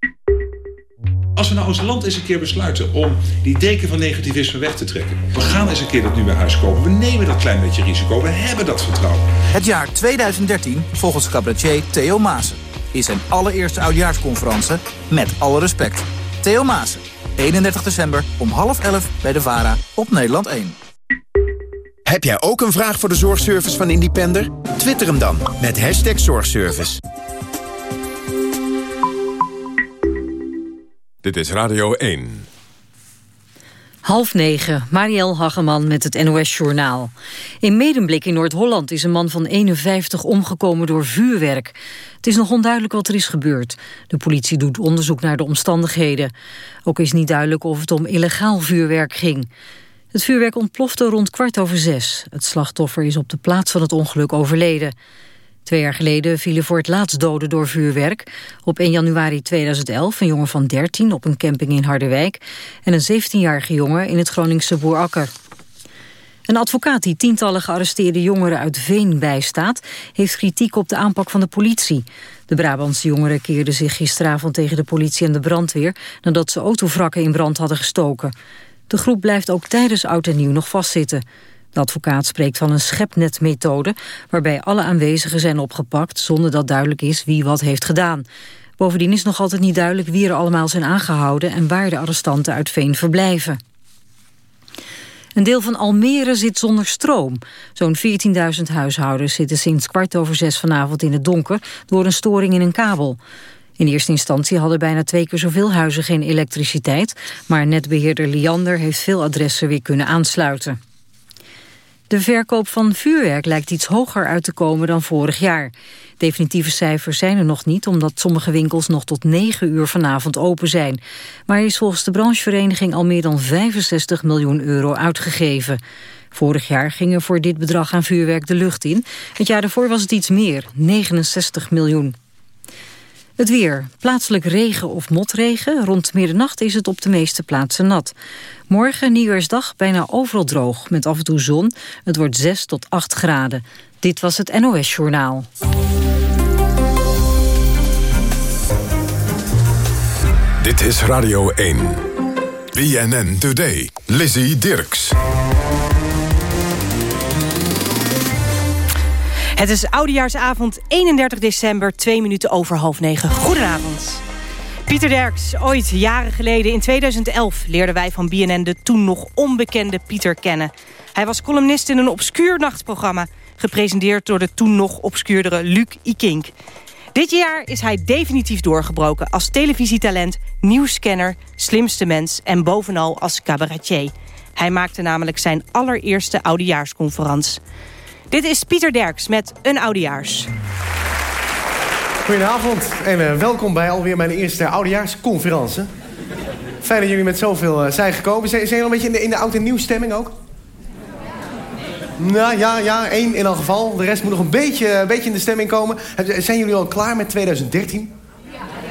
Als we nou als land eens een keer besluiten om die deken van negativisme weg te trekken. We gaan eens een keer dat nieuwe huis kopen. We nemen dat klein beetje risico. We hebben dat vertrouwen. Het jaar 2013 volgens cabaretier Theo Maassen. is zijn allereerste oudjaarsconferentie met alle respect. Theo Maassen, 31 december om half elf bij de VARA op Nederland 1. Heb jij ook een vraag voor de zorgservice van Independer? Twitter hem dan met hashtag zorgservice. Dit is Radio 1. Half negen, Marielle Hageman met het NOS-journaal. In Medemblik in Noord-Holland is een man van 51 omgekomen door vuurwerk. Het is nog onduidelijk wat er is gebeurd. De politie doet onderzoek naar de omstandigheden. Ook is niet duidelijk of het om illegaal vuurwerk ging. Het vuurwerk ontplofte rond kwart over zes. Het slachtoffer is op de plaats van het ongeluk overleden. Twee jaar geleden vielen voor het laatst doden door vuurwerk. Op 1 januari 2011 een jongen van 13 op een camping in Harderwijk... en een 17-jarige jongen in het Groningse Boerakker. Een advocaat die tientallen gearresteerde jongeren uit Veen bijstaat... heeft kritiek op de aanpak van de politie. De Brabantse jongeren keerden zich gisteravond tegen de politie en de brandweer... nadat ze autovrakken in brand hadden gestoken. De groep blijft ook tijdens Oud en Nieuw nog vastzitten... De advocaat spreekt van een schepnetmethode... waarbij alle aanwezigen zijn opgepakt... zonder dat duidelijk is wie wat heeft gedaan. Bovendien is nog altijd niet duidelijk wie er allemaal zijn aangehouden... en waar de arrestanten uit Veen verblijven. Een deel van Almere zit zonder stroom. Zo'n 14.000 huishoudens zitten sinds kwart over zes vanavond in het donker... door een storing in een kabel. In eerste instantie hadden bijna twee keer zoveel huizen geen elektriciteit... maar netbeheerder Liander heeft veel adressen weer kunnen aansluiten. De verkoop van vuurwerk lijkt iets hoger uit te komen dan vorig jaar. Definitieve cijfers zijn er nog niet... omdat sommige winkels nog tot 9 uur vanavond open zijn. Maar er is volgens de branchevereniging al meer dan 65 miljoen euro uitgegeven. Vorig jaar gingen voor dit bedrag aan vuurwerk de lucht in. Het jaar daarvoor was het iets meer, 69 miljoen. Het weer. Plaatselijk regen of motregen. Rond middernacht is het op de meeste plaatsen nat. Morgen, nieuwjaarsdag, bijna overal droog. Met af en toe zon. Het wordt 6 tot 8 graden. Dit was het NOS Journaal. Dit is Radio 1. BNN Today. Lizzie Dirks. Het is oudejaarsavond 31 december, twee minuten over half negen. Goedenavond. Pieter Derks, ooit jaren geleden in 2011 leerden wij van BNN de toen nog onbekende Pieter kennen. Hij was columnist in een obscuur nachtprogramma, gepresenteerd door de toen nog obscuurdere Luc Ikink. Dit jaar is hij definitief doorgebroken als televisietalent, nieuwscanner, slimste mens en bovenal als cabaretier. Hij maakte namelijk zijn allereerste oudejaarsconferentie. Dit is Pieter Derks met een oudejaars. Goedenavond en uh, welkom bij alweer mijn eerste oudejaarsconferentie. Fijn dat jullie met zoveel uh, zijn gekomen. Zijn jullie al een beetje in de, in de oud- en nieuwstemming ook? Nou ja, ja, één in elk geval. De rest moet nog een beetje, een beetje in de stemming komen. Zijn jullie al klaar met 2013?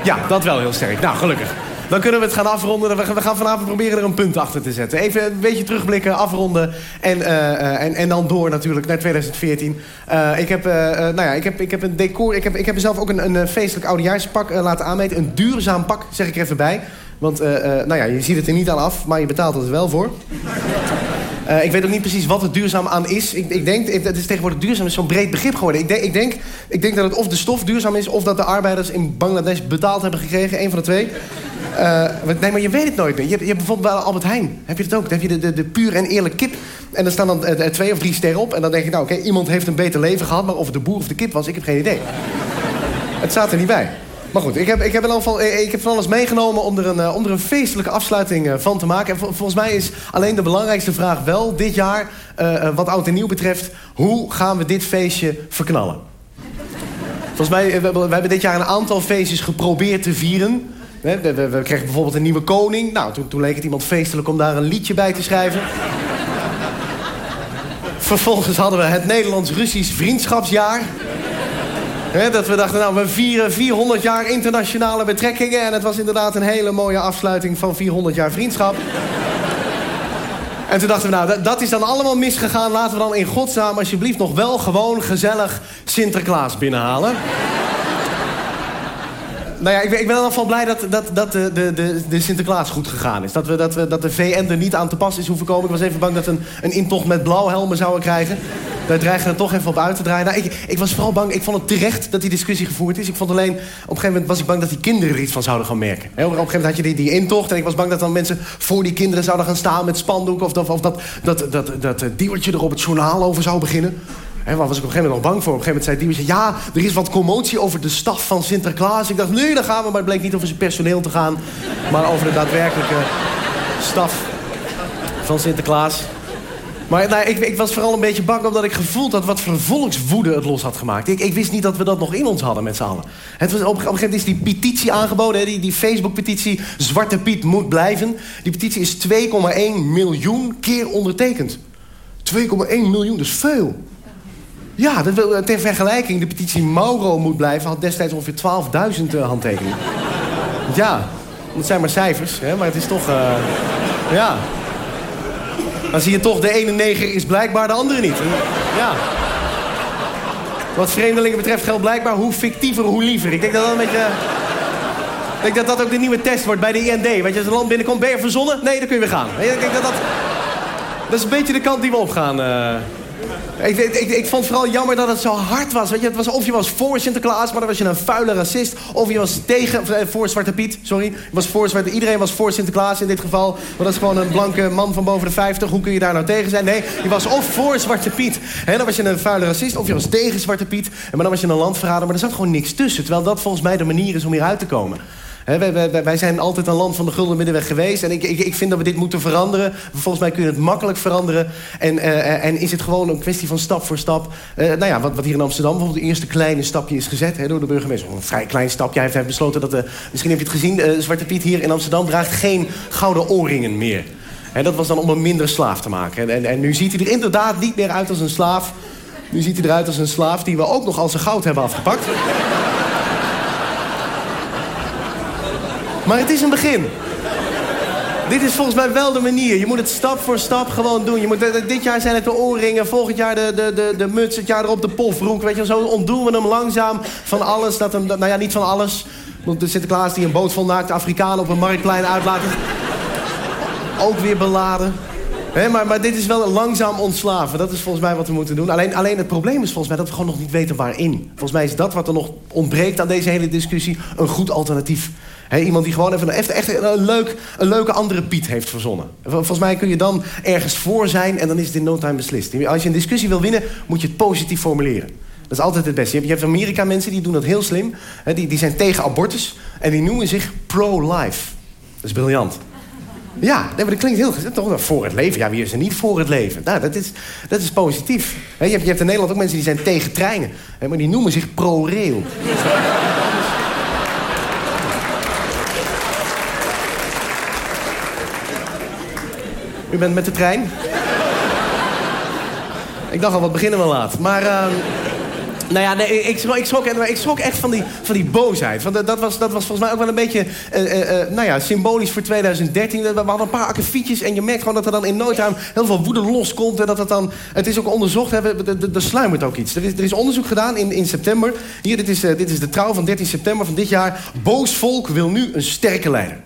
Ja, dat wel heel sterk. Nou, gelukkig. Dan kunnen we het gaan afronden. We gaan vanavond proberen er een punt achter te zetten. Even een beetje terugblikken, afronden. En, uh, en, en dan door natuurlijk naar 2014. Uh, ik, heb, nou ja, ik, heb, ik heb een decor. Ik heb, ik heb mezelf ook een, een feestelijk oudejaarspak laten aanmeten. Een duurzaam pak, zeg ik er even bij. Want nou ja, je ziet het er niet aan af, maar je betaalt er wel voor. Uh, ik weet ook niet precies wat er duurzaam aan is. Ik, ik denk, het is tegenwoordig duurzaam is zo'n breed begrip geworden. Ik denk, ik, denk, ik denk dat het of de stof duurzaam is... of dat de arbeiders in Bangladesh betaald hebben gekregen. Een van de twee. Nee, maar je weet het nooit meer. Je hebt, je bijvoorbeeld bij Albert Heijn. Heb je het ook? Dan heb je de, de, de puur en eerlijk kip. En er staan dan twee of drie sterren op. En dan denk je, nou oké, iemand heeft een beter leven gehad... maar of het de boer of de kip was, ik heb geen idee. het staat er niet bij. Maar goed, ik heb, ik heb, in geval, ik heb van alles meegenomen om er een, er een feestelijke afsluiting van te maken. En volgens mij is alleen de belangrijkste vraag wel dit jaar, wat oud en nieuw betreft... hoe gaan we dit feestje verknallen? Volgens mij, we, we hebben dit jaar een aantal feestjes geprobeerd te vieren. We, we, we, kregen bijvoorbeeld een nieuwe koning. Nou, toen, toen leek het iemand feestelijk om daar een liedje bij te schrijven. Vervolgens hadden we het Nederlands-Russisch vriendschapsjaar. Dat we dachten, nou, we vieren 400 jaar internationale betrekkingen... en het was inderdaad een hele mooie afsluiting van 400 jaar vriendschap. en toen dachten we, nou, dat, dat is dan allemaal misgegaan. Laten we dan in godsnaam alsjeblieft nog wel gewoon gezellig Sinterklaas binnenhalen. Nou ja, ik ben, ik ben in blij dat, dat, dat de, de, de, Sinterklaas goed gegaan is. Dat, we, dat, we, dat de VN er niet aan te pas is hoeven komen. Ik was even bang dat een, een intocht met blauwhelmen zouden krijgen. Daar dreigen er toch even op uit te draaien. Nou, ik, ik was vooral bang, ik vond het terecht dat die discussie gevoerd is. Ik vond alleen, op een gegeven moment was ik bang dat die kinderen er iets van zouden gaan merken. Op een gegeven moment had je die, die intocht en ik was bang dat dan mensen voor die kinderen zouden gaan staan met spandoeken. Of, dat, of dat, dat, dat, dat, dat diewertje er op het journaal over zou beginnen. En waar was ik op een gegeven moment nog bang voor? Op een gegeven moment zei die ja, er is wat commotie over de staf van Sinterklaas. Ik dacht, nee, daar gaan we. Maar het bleek niet over zijn personeel te gaan. Maar over de daadwerkelijke staf van Sinterklaas. Maar nou, ik, ik, was vooral een beetje bang omdat ik gevoeld had wat voor volkswoede het los had gemaakt. Ik, ik wist niet dat we dat nog in ons hadden met z'n allen. Het was, op, een gegeven moment is die petitie aangeboden, die, die Facebook-petitie Zwarte Piet moet blijven. Die petitie is 2,1 miljoen keer ondertekend. 2,1 miljoen, dat is veel. Ja, dat wil, ter vergelijking, de petitie Mauro moet blijven... had destijds ongeveer 12.000 uh, handtekeningen. ja, dat zijn maar cijfers, hè, maar het is toch... Uh, ja. Dan zie je toch, de ene neger is blijkbaar de andere niet. Ja. Wat vreemdelingen betreft geldt blijkbaar hoe fictiever, hoe liever. Ik denk dat dat een beetje... Ik denk dat dat ook de nieuwe test wordt bij de IND. Weet je, als een land binnenkomt, ben je verzonnen? Nee, dan kun je weer gaan. Ik denk dat dat... Dat is een beetje de kant die we opgaan. Uh... Ik, ik, ik, vond vooral jammer dat het zo hard was. Weet je, het was. Of je was voor Sinterklaas, maar dan was je een vuile racist. Of je was tegen, eh, voor Zwarte Piet, sorry. Was voor Zwarte, iedereen was voor Sinterklaas in dit geval. Maar dat is gewoon een blanke man van boven de 50. Hoe kun je daar nou tegen zijn? Nee, je was of voor Zwarte Piet. En dan was je een vuile racist. Of je was tegen Zwarte Piet. Maar dan was je een landverrader. Maar er zat gewoon niks tussen. Terwijl dat volgens mij de manier is om hieruit te komen wij, wij, zijn altijd een land van de gulden middenweg geweest. En ik, ik, ik, vind dat we dit moeten veranderen. Volgens mij kun je het makkelijk veranderen. En, uh, en is het gewoon een kwestie van stap voor stap. Uh, nou ja, wat, wat hier in Amsterdam bijvoorbeeld het eerste kleine stapje is gezet door de burgemeester. Een vrij klein stapje. Hij heeft besloten dat... de, misschien heb je het gezien. Zwarte Piet hier in Amsterdam draagt geen gouden oorringen meer. En dat was dan om hem minder slaaf te maken. En, en nu ziet hij er inderdaad niet meer uit als een slaaf. Nu ziet hij eruit als een slaaf die we ook nog als zijn goud hebben afgepakt. Maar het is een begin. Dit is volgens mij wel de manier. Je moet het stap voor stap gewoon doen. Je moet, dit jaar zijn het de oorringen, volgend jaar de, de, de, de muts, het jaar erop de pofbroek. Weet je, zo ontdoen we hem langzaam van alles. Dat hem, nou ja, niet van alles. Want de Sinterklaas die een boot vol naakte Afrikanen op een marktplein uitlaat. Ook weer beladen. maar, maar dit is wel een langzaam ontslaven. Dat is volgens mij wat we moeten doen. Alleen, alleen het probleem is volgens mij dat we gewoon nog niet weten waarin. Volgens mij is dat wat er nog ontbreekt aan deze hele discussie... een goed alternatief iemand die gewoon even, echt, echt een, leuk, een leuke andere Piet heeft verzonnen. Volgens mij kun je dan ergens voor zijn en dan is het in no time beslist. Als je een discussie wil winnen, moet je het positief formuleren. Dat is altijd het beste. Je hebt, Amerika mensen die doen dat heel slim. die, die zijn tegen abortus en die noemen zich pro-life. Dat is briljant. Ja, dat klinkt heel toch voor het leven. Ja, wie is er niet voor het leven? Nou, dat is, dat is positief. je, hebt, je hebt in Nederland ook mensen die zijn tegen treinen. maar die noemen zich pro-rail. U bent met de trein? ik dacht al, wat beginnen we laat. Maar... Uh, nou ja, nee, ik, schrok, ik, schrok, ik schrok echt van die, van die boosheid. Want dat, was, dat was volgens mij ook wel een beetje uh, uh, nou ja, symbolisch voor 2013. We hadden een paar akkefietjes en je merkt gewoon dat er dan in time heel veel woede loskomt. En dat het dan... Het is ook onderzocht, er sluimert ook iets. Er is, er is onderzoek gedaan in, in september. Hier, dit is, dit is de trouw van 13 september van dit jaar. Boos volk wil nu een sterke leider.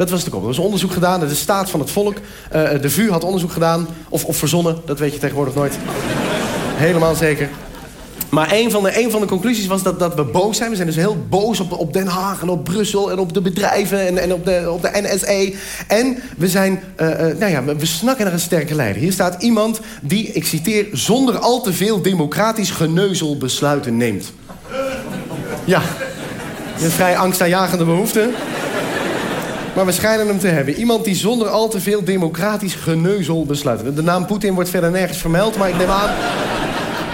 Dat was de kop. Er was onderzoek gedaan naar de staat van het volk. Uh, de VU had onderzoek gedaan. Of, of verzonnen, dat weet je tegenwoordig nooit. Helemaal zeker. Maar een van, de, een van de conclusies was dat, dat we boos zijn. We zijn dus heel boos op, op Den Haag en op Brussel en op de bedrijven en, en op, de, op de NSE. En we zijn, uh, uh, nou ja, we snakken naar een sterke leider. Hier staat iemand die, ik citeer, zonder al te veel democratisch geneuzel besluiten neemt. Ja, een vrij angstaanjagende behoefte. Maar we schijnen hem te hebben. Iemand die zonder al te veel democratisch geneuzel besluit. De naam Poetin wordt verder nergens vermeld, maar ik neem aan...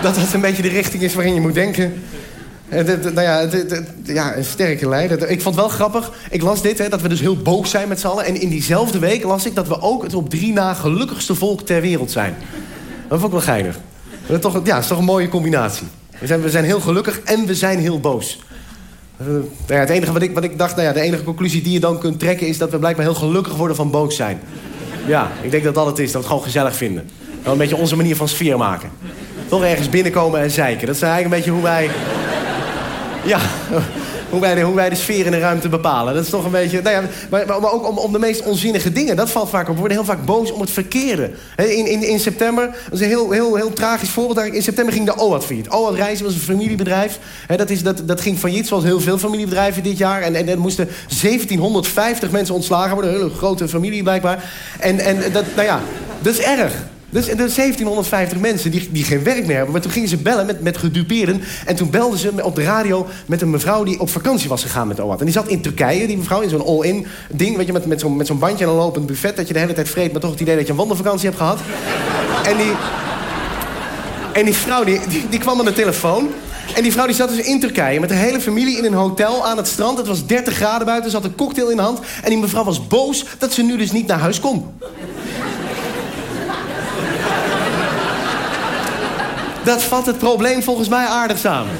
dat dat een beetje de richting is waarin je moet denken. Eh, nou ja, ja, een sterke leider. Ik vond het wel grappig. Ik las dit, hè, dat we dus heel boos zijn met z'n allen. En in diezelfde week las ik dat we ook het op drie na gelukkigste volk ter wereld zijn. Dat vond ik wel geinig. Dat is toch, ja, dat is toch een mooie combinatie. We zijn, we zijn heel gelukkig en we zijn heel boos. Nou ja, het enige wat ik, wat ik dacht, nou ja, de enige conclusie die je dan kunt trekken... is dat we blijkbaar heel gelukkig worden van boos zijn. Ja, ik denk dat dat het is, dat we het gewoon gezellig vinden. Wel een beetje onze manier van sfeer maken. Toch ergens binnenkomen en zeiken. Dat is eigenlijk een beetje hoe wij... Ja, hoe, wij de, hoe wij de sfeer in de ruimte bepalen. Dat is toch een beetje... Nou ja, maar, maar ook om, om de meest onzinnige dingen. Dat valt vaak op. We worden heel vaak boos om het verkeerde. In, in, in september, dat is een heel, heel, heel tragisch voorbeeld. In september ging de OAT failliet. OAT Reizen was een familiebedrijf. Dat, is, dat, dat ging failliet, zoals heel veel familiebedrijven dit jaar. En, en er moesten 1750 mensen ontslagen worden. Een hele grote familie blijkbaar. En, en dat, nou ja, dat is erg. Dus, dus 1750 mensen die, die geen werk meer hebben. Maar toen gingen ze bellen met, met gedupeerden. En toen belden ze op de radio met een mevrouw die op vakantie was gegaan met OAT. En die zat in Turkije, die mevrouw, in zo'n all-in ding. Weet je, met, met zo'n met zo'n bandje en een lopend buffet. Dat je de hele tijd vreet, maar toch het idee dat je een wandelvakantie hebt gehad. en die... En die vrouw die, die, die kwam aan de telefoon. En die vrouw die zat dus in Turkije met de hele familie in een hotel aan het strand. Het was 30 graden buiten, ze had een cocktail in de hand. En die mevrouw was boos dat ze nu dus niet naar huis kon. Dat vat het probleem volgens mij aardig samen.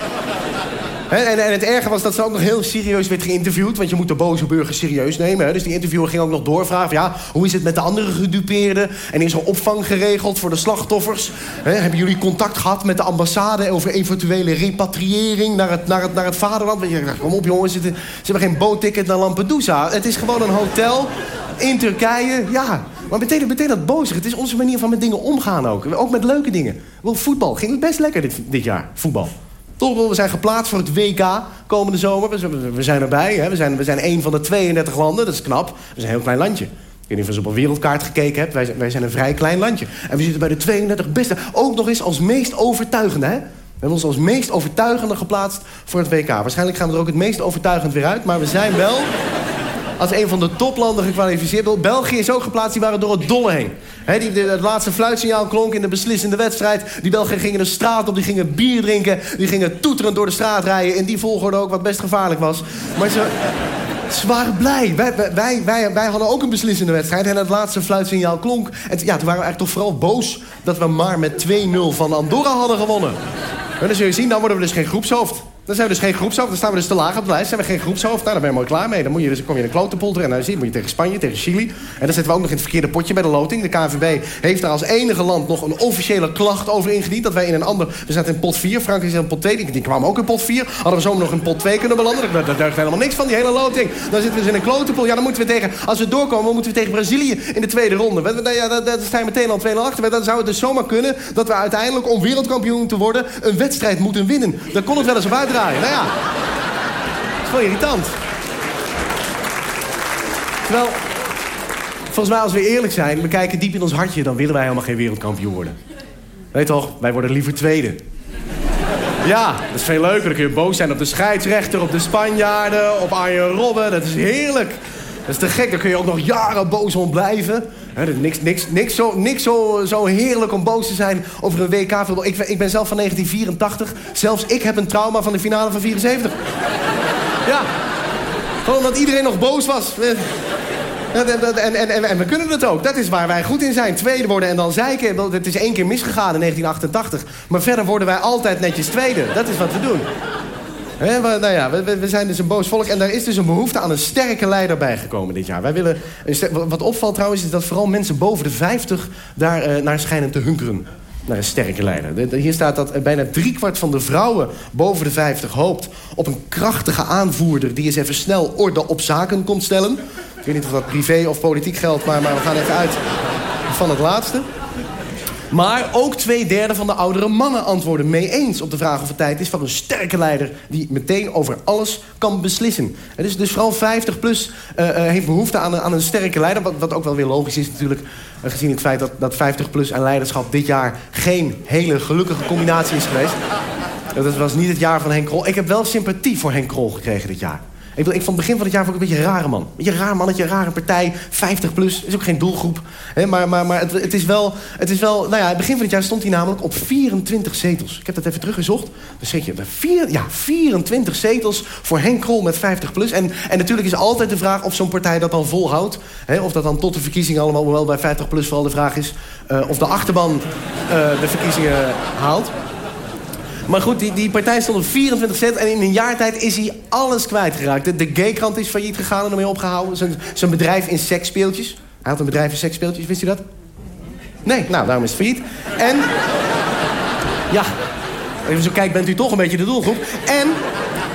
En, en het erge was dat ze ook nog heel serieus werd geïnterviewd. Want je moet de boze burger serieus nemen. Dus die interviewer ging ook nog doorvragen. van, Ja, hoe is het met de andere gedupeerden? En is er opvang geregeld voor de slachtoffers? Hebben jullie contact gehad met de ambassade... over eventuele repatriëring naar het, naar het, naar het vaderland? Je kom op jongens, ze hebben geen bootticket naar Lampedusa. Het is gewoon een hotel in Turkije. Ja, maar meteen, meteen dat bozig. Het is onze manier van met dingen omgaan ook. Ook met leuke dingen. Wel, voetbal ging het best lekker dit, dit jaar. Voetbal. Toch, we zijn geplaatst voor het WK komende zomer. We zijn, erbij. Hè. We, zijn, we zijn een van de 32 landen. Dat is knap. We zijn een heel klein landje. Ik weet niet of je op een wereldkaart gekeken hebt. Wij zijn, wij zijn een vrij klein landje. En we zitten bij de 32 beste. Ook nog eens als meest overtuigende. Hè? We hebben ons als meest overtuigende geplaatst voor het WK. Waarschijnlijk gaan we er ook het meest overtuigend weer uit. Maar we zijn wel als een van de toplanden gekwalificeerd. België is ook geplaatst, die waren door het dolle heen. He, die, het laatste fluitsignaal klonk in de beslissende wedstrijd. Die Belgen gingen de straat op, die gingen bier drinken... die gingen toeterend door de straat rijden. In die volgorde ook, wat best gevaarlijk was. Maar ze, ze waren blij. Wij, wij, wij, wij hadden ook een beslissende wedstrijd. En het laatste fluitsignaal klonk. En ja, toen waren we eigenlijk toch vooral boos... dat we maar met 2-0 van Andorra hadden gewonnen. En dan zul je zien, dan worden we dus geen groepshoofd. Dan zijn we dus geen groepshoofd. Dan staan we dus te laag op de lijst. Zijn we geen groepshoofd. Nou, daar ben je mooi klaar mee. Dan moet je dus, kom je in de klotenpolder. En dan zie je, moet je tegen Spanje, tegen Chili. En dan zitten we ook nog in het verkeerde potje bij de loting. De KNVB heeft daar als enige land nog een officiële klacht over ingediend. Dat wij in een ander... We zaten in pot 4. Frankrijk is in pot 2. Die, kwamen ook in pot 4. Hadden we zomaar nog in pot 2 kunnen belanden. Daar, daar deugt helemaal niks van, die hele loting. Dan zitten we dus in een klotenpool. Ja, dan moeten we tegen... Als we doorkomen, moeten we tegen Brazilië in de tweede ronde. We- we- Ja, sta je meteen al 2-0 achter. Dan zou het dus zomaar kunnen dat we uiteindelijk, om wereldkampioen te worden... een wedstrijd moeten winnen. Daar kon het wel eens op uitdraaien. Nou ja... Het is gewoon irritant. Terwijl, volgens mij als we eerlijk zijn... we kijken diep in ons hartje... dan willen wij helemaal geen wereldkampioen worden. Weet toch, wij worden liever tweede. Ja, dat is veel leuker. Dan kun je boos zijn op de scheidsrechter, op de Spanjaarden... op Arjen Robben. Dat is heerlijk. Dat is te gek. Dan kun je ook nog jaren boos om blijven. Is niks, niks, niks, zo, niks zo, zo heerlijk om boos te zijn over een WK. Ik, ik ben zelf van 1984. Zelfs ik heb een trauma van de finale van 74. Ja. Gewoon omdat iedereen nog boos was. En, en, en, en, en we kunnen het ook. Dat is waar wij goed in zijn. Tweede worden en dan zeiken. Het is één keer misgegaan in 1988. Maar verder worden wij altijd netjes tweede. Dat is wat we doen. We, nou ja, we, we zijn dus een boos volk. En daar is dus een behoefte aan een sterke leider bijgekomen dit jaar. Wij willen wat opvalt trouwens is dat vooral mensen boven de 50 daar eh, naar schijnen te hunkeren. Naar een sterke leider. De- de- hier staat dat eh, bijna driekwart van de vrouwen boven de 50 hoopt op een krachtige aanvoerder... die eens even snel orde op zaken komt stellen. Ik weet niet of dat privé of politiek geldt, maar we gaan even uit van het laatste. Maar ook twee derde van de oudere mannen antwoorden mee eens op de vraag of het tijd is voor een sterke leider die meteen over alles kan beslissen. En dus, dus vooral 50 plus eh, eh, heeft behoefte aan aan een sterke leider. Wat, wat ook wel weer logisch is natuurlijk, eh, gezien het feit dat, dat 50 plus en leiderschap dit jaar geen hele gelukkige combinatie is geweest. Dat was niet het jaar van Henk Krol. Ik heb wel sympathie voor Henk Krol gekregen dit jaar. Ik, ik vond het begin van het jaar vond ik een beetje een rare man. Een beetje een raar mannetje, een rare partij. 50 plus, is ook geen doelgroep. Maar maar, maar het, het, is wel, het is wel... Nou ja, begin van het jaar stond hij namelijk op 24 zetels. Ik heb dat even teruggezocht. Dan schrik je. Vier, ja, 24 zetels voor Henk Krol met 50 plus. En, en natuurlijk is altijd de vraag of zo'n partij dat dan volhoudt. Of dat dan tot de verkiezingen allemaal... Hoewel bij 50 plus vooral de vraag is... eh, of de achterban eh, de verkiezingen haalt. Maar goed, die, die partij stond op 24 cent en in een jaar tijd is hij alles kwijtgeraakt. De, de gaykrant is failliet gegaan en ermee opgehouden. Zijn, zijn bedrijf in seksspeeltjes. Hij had een bedrijf in seksspeeltjes, wist u dat? Nee, nou, daarom is het failliet. En... Ja, even zo kijk, bent u toch een beetje de doelgroep. En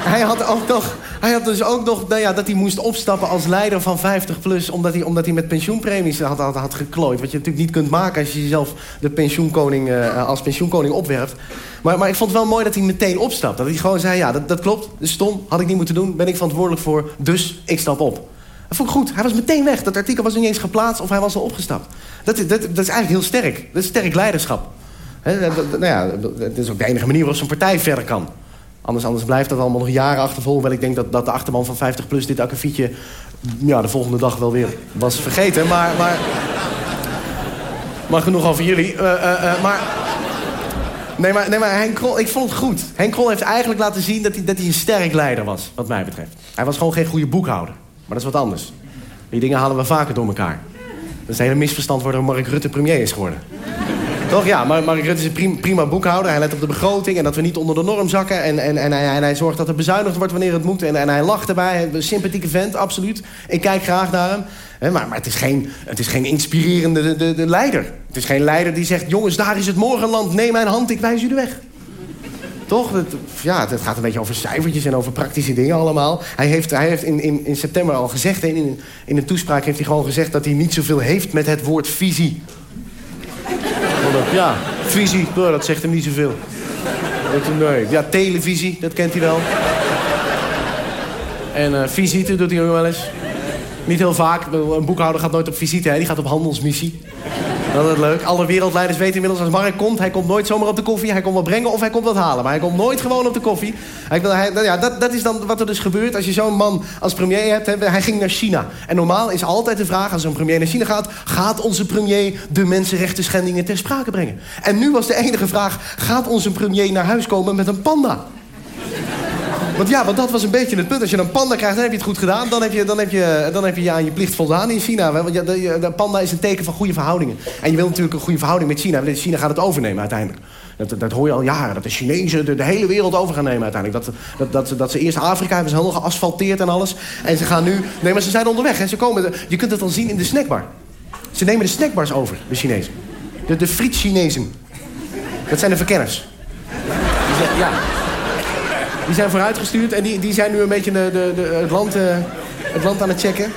hij had ook Hij had dus ook nog nou ja, dat hij moest opstappen als leider van 50PLUS... Omdat hij, omdat hij met pensioenpremies had, had, geklooid. Wat je natuurlijk niet kunt maken als je jezelf de pensioenkoning, uh, als pensioenkoning opwerpt. Maar, maar ik vond het wel mooi dat hij meteen opstapt. Dat hij gewoon zei, ja, dat, dat klopt, stom, had ik niet moeten doen... ben ik verantwoordelijk voor, dus ik stap op. Dat vond ik goed. Hij was meteen weg. Dat artikel was niet eens geplaatst of hij was al opgestapt. Dat, dat, dat is eigenlijk heel sterk. Dat is sterk leiderschap. He, dat, nou ja, dat is ook de enige manier waarop zo'n partij verder kan. Anders, anders blijft dat allemaal nog jaren achtervol. Hoewel ik denk dat, dat de achterban van 50PLUS dit akkefietje... Ja, de volgende dag wel weer was vergeten. Maar, maar, maar genoeg over jullie. Uh, uh, uh, maar... Nee, maar, nee, maar Henk ik vond het goed. Henk heeft eigenlijk laten zien dat hij, dat hij een sterk leider was, wat mij betreft. Hij was gewoon geen goede boekhouder. Maar dat is wat anders. Die dingen halen we vaker door elkaar. Dat is een hele misverstand waardoor Mark Rutte premier is geworden. Toch? Ja, Mark Rutte is een prima boekhouder. Hij let op de begroting en dat we niet onder de norm zakken. En, en, en, hij, hij zorgt dat er bezuinigd wordt wanneer het moet. En, en hij lacht erbij. Een sympathieke vent, absoluut. Ik kijk graag naar hem. Maar, maar het, is geen, het is geen inspirerende de, de, de leider. Het is geen leider die zegt... jongens, daar is het morgenland. Neem mijn hand, ik wijs u de weg. Toch? Het, ja, het gaat een beetje over cijfertjes en over praktische dingen allemaal. Hij heeft, hij heeft in, in, in september al gezegd... in, in een toespraak heeft hij gewoon gezegd... dat hij niet zoveel heeft met het woord visie. Ja, visie, dat zegt hem niet zoveel. Nee. Ja, televisie, dat kent hij wel. En uh, visite doet hij ook wel eens. Niet heel vaak. Een boekhouder gaat nooit op visite, hè. die gaat op handelsmissie. Dat is leuk. Alle wereldleiders weten inmiddels als Mark komt... hij komt nooit zomaar op de koffie. Hij komt wat brengen of hij komt wat halen. Maar hij komt nooit gewoon op de koffie. Hij, nou ja, dat, dat is dan wat er dus gebeurt als je zo'n man als premier hebt. Hij ging naar China. En normaal is altijd de vraag als een premier naar China gaat... gaat onze premier de mensenrechten schendingen ter sprake brengen? En nu was de enige vraag... gaat onze premier naar huis komen met een panda? Want ja, want dat was een beetje het punt. Als je een panda krijgt, dan heb je het goed gedaan. Dan heb je, dan heb je, dan heb je aan je plicht voldaan in China. Want ja, de, de, panda is een teken van goede verhoudingen. En je wilt natuurlijk een goede verhouding met China. Want China gaat het overnemen uiteindelijk. Dat, dat hoor je al jaren. Dat de Chinezen de, hele wereld over gaan nemen uiteindelijk. Dat, dat, dat, dat ze eerst Afrika hebben ze helemaal geasfalteerd en alles. En ze gaan nu... Nee, maar ze zijn onderweg. Hè. Ze komen, je kunt het dan zien in de snackbar. Ze nemen de snackbars over, de Chinezen. De, de friet-Chinezen. Dat zijn de verkenners. Ja. Die zijn vooruitgestuurd en die, die zijn nu een beetje de, de, de, het, land, uh, het land aan het checken.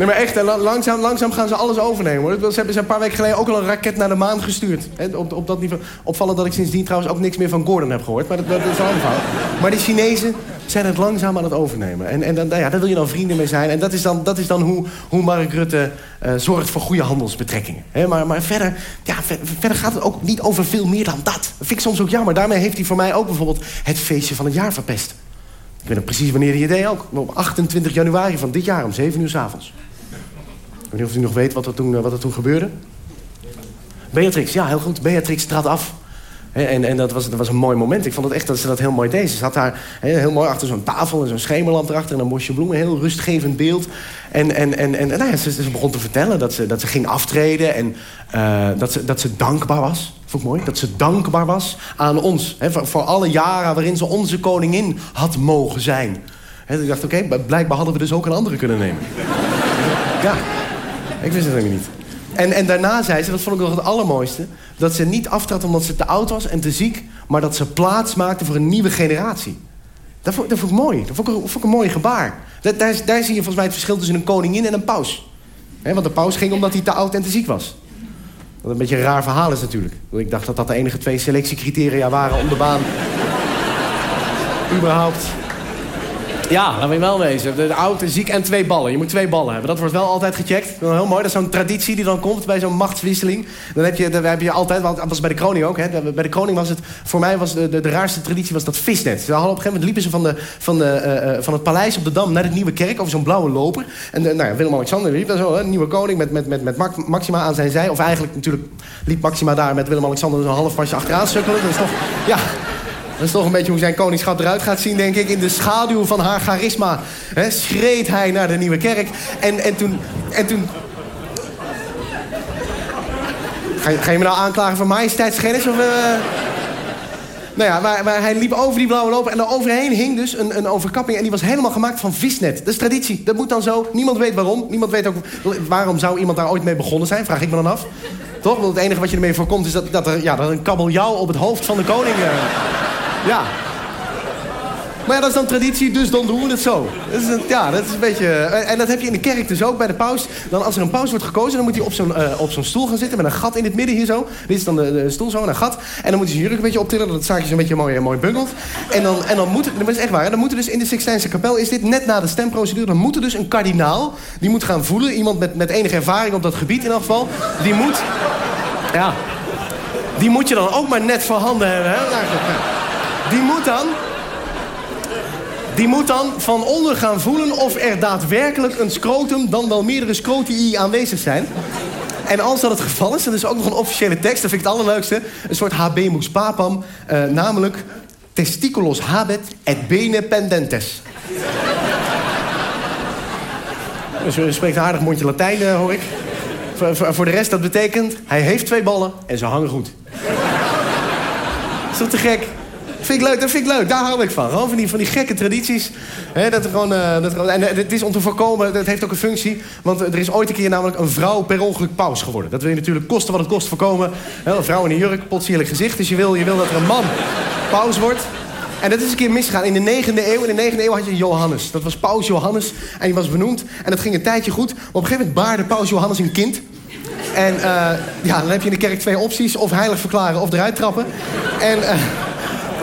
Nee, maar echt, langzaam, langzaam gaan ze alles overnemen. Hoor. Ze hebben ze een paar weken geleden ook al een raket naar de maan gestuurd. Hè, op, op dat niveau. Opvallend dat ik sindsdien trouwens ook niks meer van Gordon heb gehoord. Maar dat, dat is een verhaal. Maar die Chinezen zijn het langzaam aan het overnemen. En, en dan, nou ja, daar wil je dan vrienden mee zijn. En dat is dan, dat is dan hoe, hoe Mark Rutte uh, zorgt voor goede handelsbetrekkingen. Maar, maar verder, ja, verder gaat het ook niet over veel meer dan dat. Dat vind ik soms ook jammer. Daarmee heeft hij voor mij ook bijvoorbeeld het feestje van het jaar verpest. Ik weet nog precies wanneer hij deed ook. Op 28 januari van dit jaar om 7 uur s'avonds. Ik weet niet of u nog weet wat er toen, wat er toen gebeurde. Beatrix, ja, heel goed. Beatrix trad af. En, en dat, was, dat was een mooi moment. Ik vond het echt dat ze dat heel mooi deed. Ze zat daar heel mooi achter zo'n tafel en zo'n schemerlamp erachter... en een bosje bloemen, een heel rustgevend beeld. En, en, en, en nou ja, ze, begon te vertellen dat ze, dat ze ging aftreden... en uh, dat, ze, dat ze dankbaar was. Vond ik mooi. Dat ze dankbaar was aan ons. Voor, voor, alle jaren waarin ze onze koningin had mogen zijn. Ik dacht, oké, blijkbaar hadden we dus ook een andere kunnen nemen. ja, ik wist het helemaal niet. En, en daarna zei ze, dat vond ik nog het allermooiste... dat ze niet aftrad omdat ze te oud was en te ziek... maar dat ze plaats maakte voor een nieuwe generatie. Dat vond, dat vond ik mooi. Dat vond ik, een mooi gebaar. Dat, daar, zie je volgens mij het verschil tussen een koningin en een paus. Want de paus ging omdat hij te oud en te ziek was. Wat een beetje een raar verhaal is natuurlijk. Ik dacht dat dat de enige twee selectiecriteria waren om de baan... *laughs* überhaupt ja, laten we wel wezen. De, oud, ziek en twee ballen. Je moet twee ballen hebben. Dat wordt wel altijd gecheckt. Wel heel mooi. Dat is zo'n traditie die dan komt bij zo'n machtswisseling. Dan heb je, dan heb je altijd, want dat was bij de kroning ook. Hè. Bij de kroning was het, voor mij was de, de, raarste traditie was dat visnet. Ze op een gegeven moment liepen ze van, de, van, de, uh, van het paleis op de Dam naar de Nieuwe Kerk over zo'n blauwe loper. En uh, nou ja, Willem-Alexander liep daar zo, hè, nieuwe koning met, met, met, met Maxima aan zijn zij. Of eigenlijk natuurlijk liep Maxima daar met Willem-Alexander zo'n half achteraan sukkelen. Dat is toch, ja... Dat is toch een beetje hoe zijn koningschap eruit gaat zien, denk ik. In de schaduw van haar charisma hè, schreed hij naar de Nieuwe Kerk. En, en toen... En toen Ga je, me nou aanklagen voor majesteitsschennis? Of, uh... Nou ja, waar, waar, hij liep over die blauwe loper en daar overheen hing dus een, een overkapping... en die was helemaal gemaakt van visnet. Dat is traditie. Dat moet dan zo. Niemand weet waarom. Niemand weet ook... Waarom zou iemand daar ooit mee begonnen zijn? Vraag ik me dan af. Toch? Want het enige wat je ermee voorkomt is dat, dat er, ja, dat een kabeljauw op het hoofd van de koning... Uh... Ja. Maar ja, dat is dan traditie, dus dan doen we het zo. Dat is een, ja, dat is een beetje... En dat heb je in de kerk dus ook bij de paus. Dan als er een paus wordt gekozen, dan moet hij op zo'n uh, op zo'n stoel gaan zitten... met een gat in het midden hier zo. Dit is dan de, de stoel zo, en een gat. En dan moet hij zijn jurk een beetje optillen, dat het zaakje een beetje mooi, mooi bungelt. En dan, en dan moet dat is echt waar, dan moet er dus in de Sixtijnse kapel... is dit net na de stemprocedure, dan moet er dus een kardinaal... die moet gaan voelen, iemand met, met enige ervaring op dat gebied in elk geval... die moet... Ja, die moet je dan ook maar net voor handen hebben, hè? Die moet dan die moet dan van onder gaan voelen of er daadwerkelijk een scrotum... dan wel meerdere scrotii aanwezig zijn. En als dat het geval is, dan is er ook nog een officiële tekst. Dat vind ik het allerleukste. Een soort habemus papam. Uh, namelijk testiculos habet et bene pendentes. Dus je spreekt een aardig mondje Latijn, uh, hoor ik. Voor, voor, de rest, dat betekent... hij heeft twee ballen en ze hangen goed. Is te gek? Vind ik leuk, dat vind ik leuk. Daar hou ik van. Gewoon van die, van die gekke tradities. dat gewoon, uh, dat en eh, het is om te voorkomen, dat heeft ook een functie. Want er is ooit een keer namelijk een vrouw per ongeluk paus geworden. Dat wil je natuurlijk kosten wat het kost voorkomen. een vrouw in een jurk, potsierlijk gezicht. Dus je wil, je wil dat er een man paus wordt. En dat is een keer misgegaan. In de 9e eeuw, in de 9e eeuw had je Johannes. Dat was paus Johannes. En die was benoemd. En dat ging een tijdje goed. Maar op een gegeven moment baarde paus Johannes een kind. En uh, ja, dan heb je in de kerk twee opties. Of heilig verklaren of eruit trappen. En...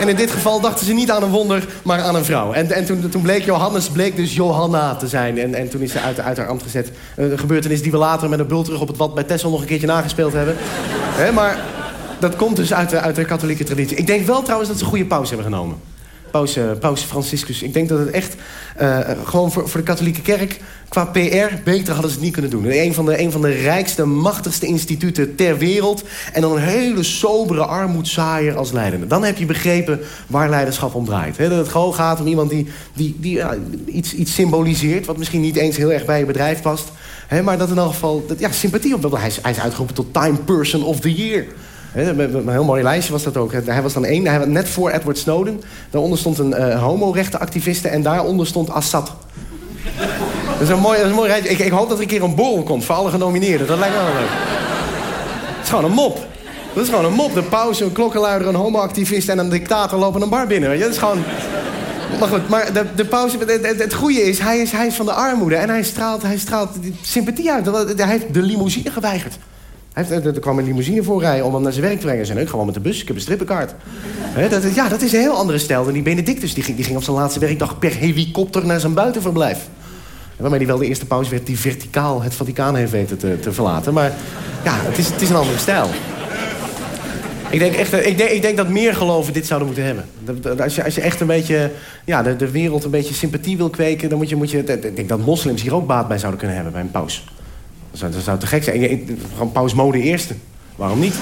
en in dit geval dachten ze niet aan een wonder, maar aan een vrouw. En, en toen, toen bleek Johannes bleek dus Johanna te zijn. En, en toen is ze uit, uit haar ambt gezet. Een gebeurtenis die we later met een bult terug op het wat bij Tessel nog een keertje nagespeeld hebben. maar dat komt dus uit de, uit de katholieke traditie. Ik denk wel trouwens dat ze een goede pauze hebben genomen. Paus, uh, Paus Franciscus. Ik denk dat het echt uh, gewoon voor, voor de katholieke kerk... qua PR, beter hadden ze het niet kunnen doen. Een van, de, een van de rijkste, machtigste instituten ter wereld... en dan een hele sobere armoedzaaier als leidende. Dan heb je begrepen waar leiderschap om draait. Dat het gewoon gaat om iemand die, die, die iets, iets symboliseert... wat misschien niet eens heel erg bij je bedrijf past... Maar dat in elk geval dat, ja, sympathie op. Hij hij is uitgeroepen tot Time Person of the Year... Een heel mooi lijstje was dat ook. Hij was dan één, hij, net voor Edward Snowden. Daaronder stond een uh, homorechtenactiviste en daaronder stond Assad. dat is een mooi, mooi rijtje. Ik, ik, hoop dat er een keer een borrel komt voor alle genomineerden. Dat lijkt me wel leuk. Het is gewoon een mop. Dat is gewoon een mop. De pauze, een klokkenluider, een homoactivist en een dictator lopen een bar binnen. Dat is gewoon... Maar goed, maar de, de pauze, het, het, goede is hij, is, hij is van de armoede en hij straalt, hij straalt sympathie uit. Hij heeft de limousine geweigerd. Er kwam een limousine voor rijden om hem naar zijn werk te brengen. Ik ga wel met de bus, ik heb een strippenkaart. ja, dat is een heel andere stijl dan die Benedictus. Die ging, die ging op zijn laatste werkdag per helikopter naar zijn buitenverblijf. Waarmee hij wel de eerste pauze werd die verticaal het Vaticaan heeft weten te, te verlaten. Maar ja, het is, het is een andere stijl. Ik denk, echt, ik, denk, ik denk dat meer geloven dit zouden moeten hebben. Als je, als je echt een beetje ja, de, de wereld een beetje sympathie wil kweken... dan moet je, moet je... Ik denk dat moslims hier ook baat bij zouden kunnen hebben bij een paus. Dat zou, zou te gek zijn. Gewoon paus mode eerste. Waarom niet?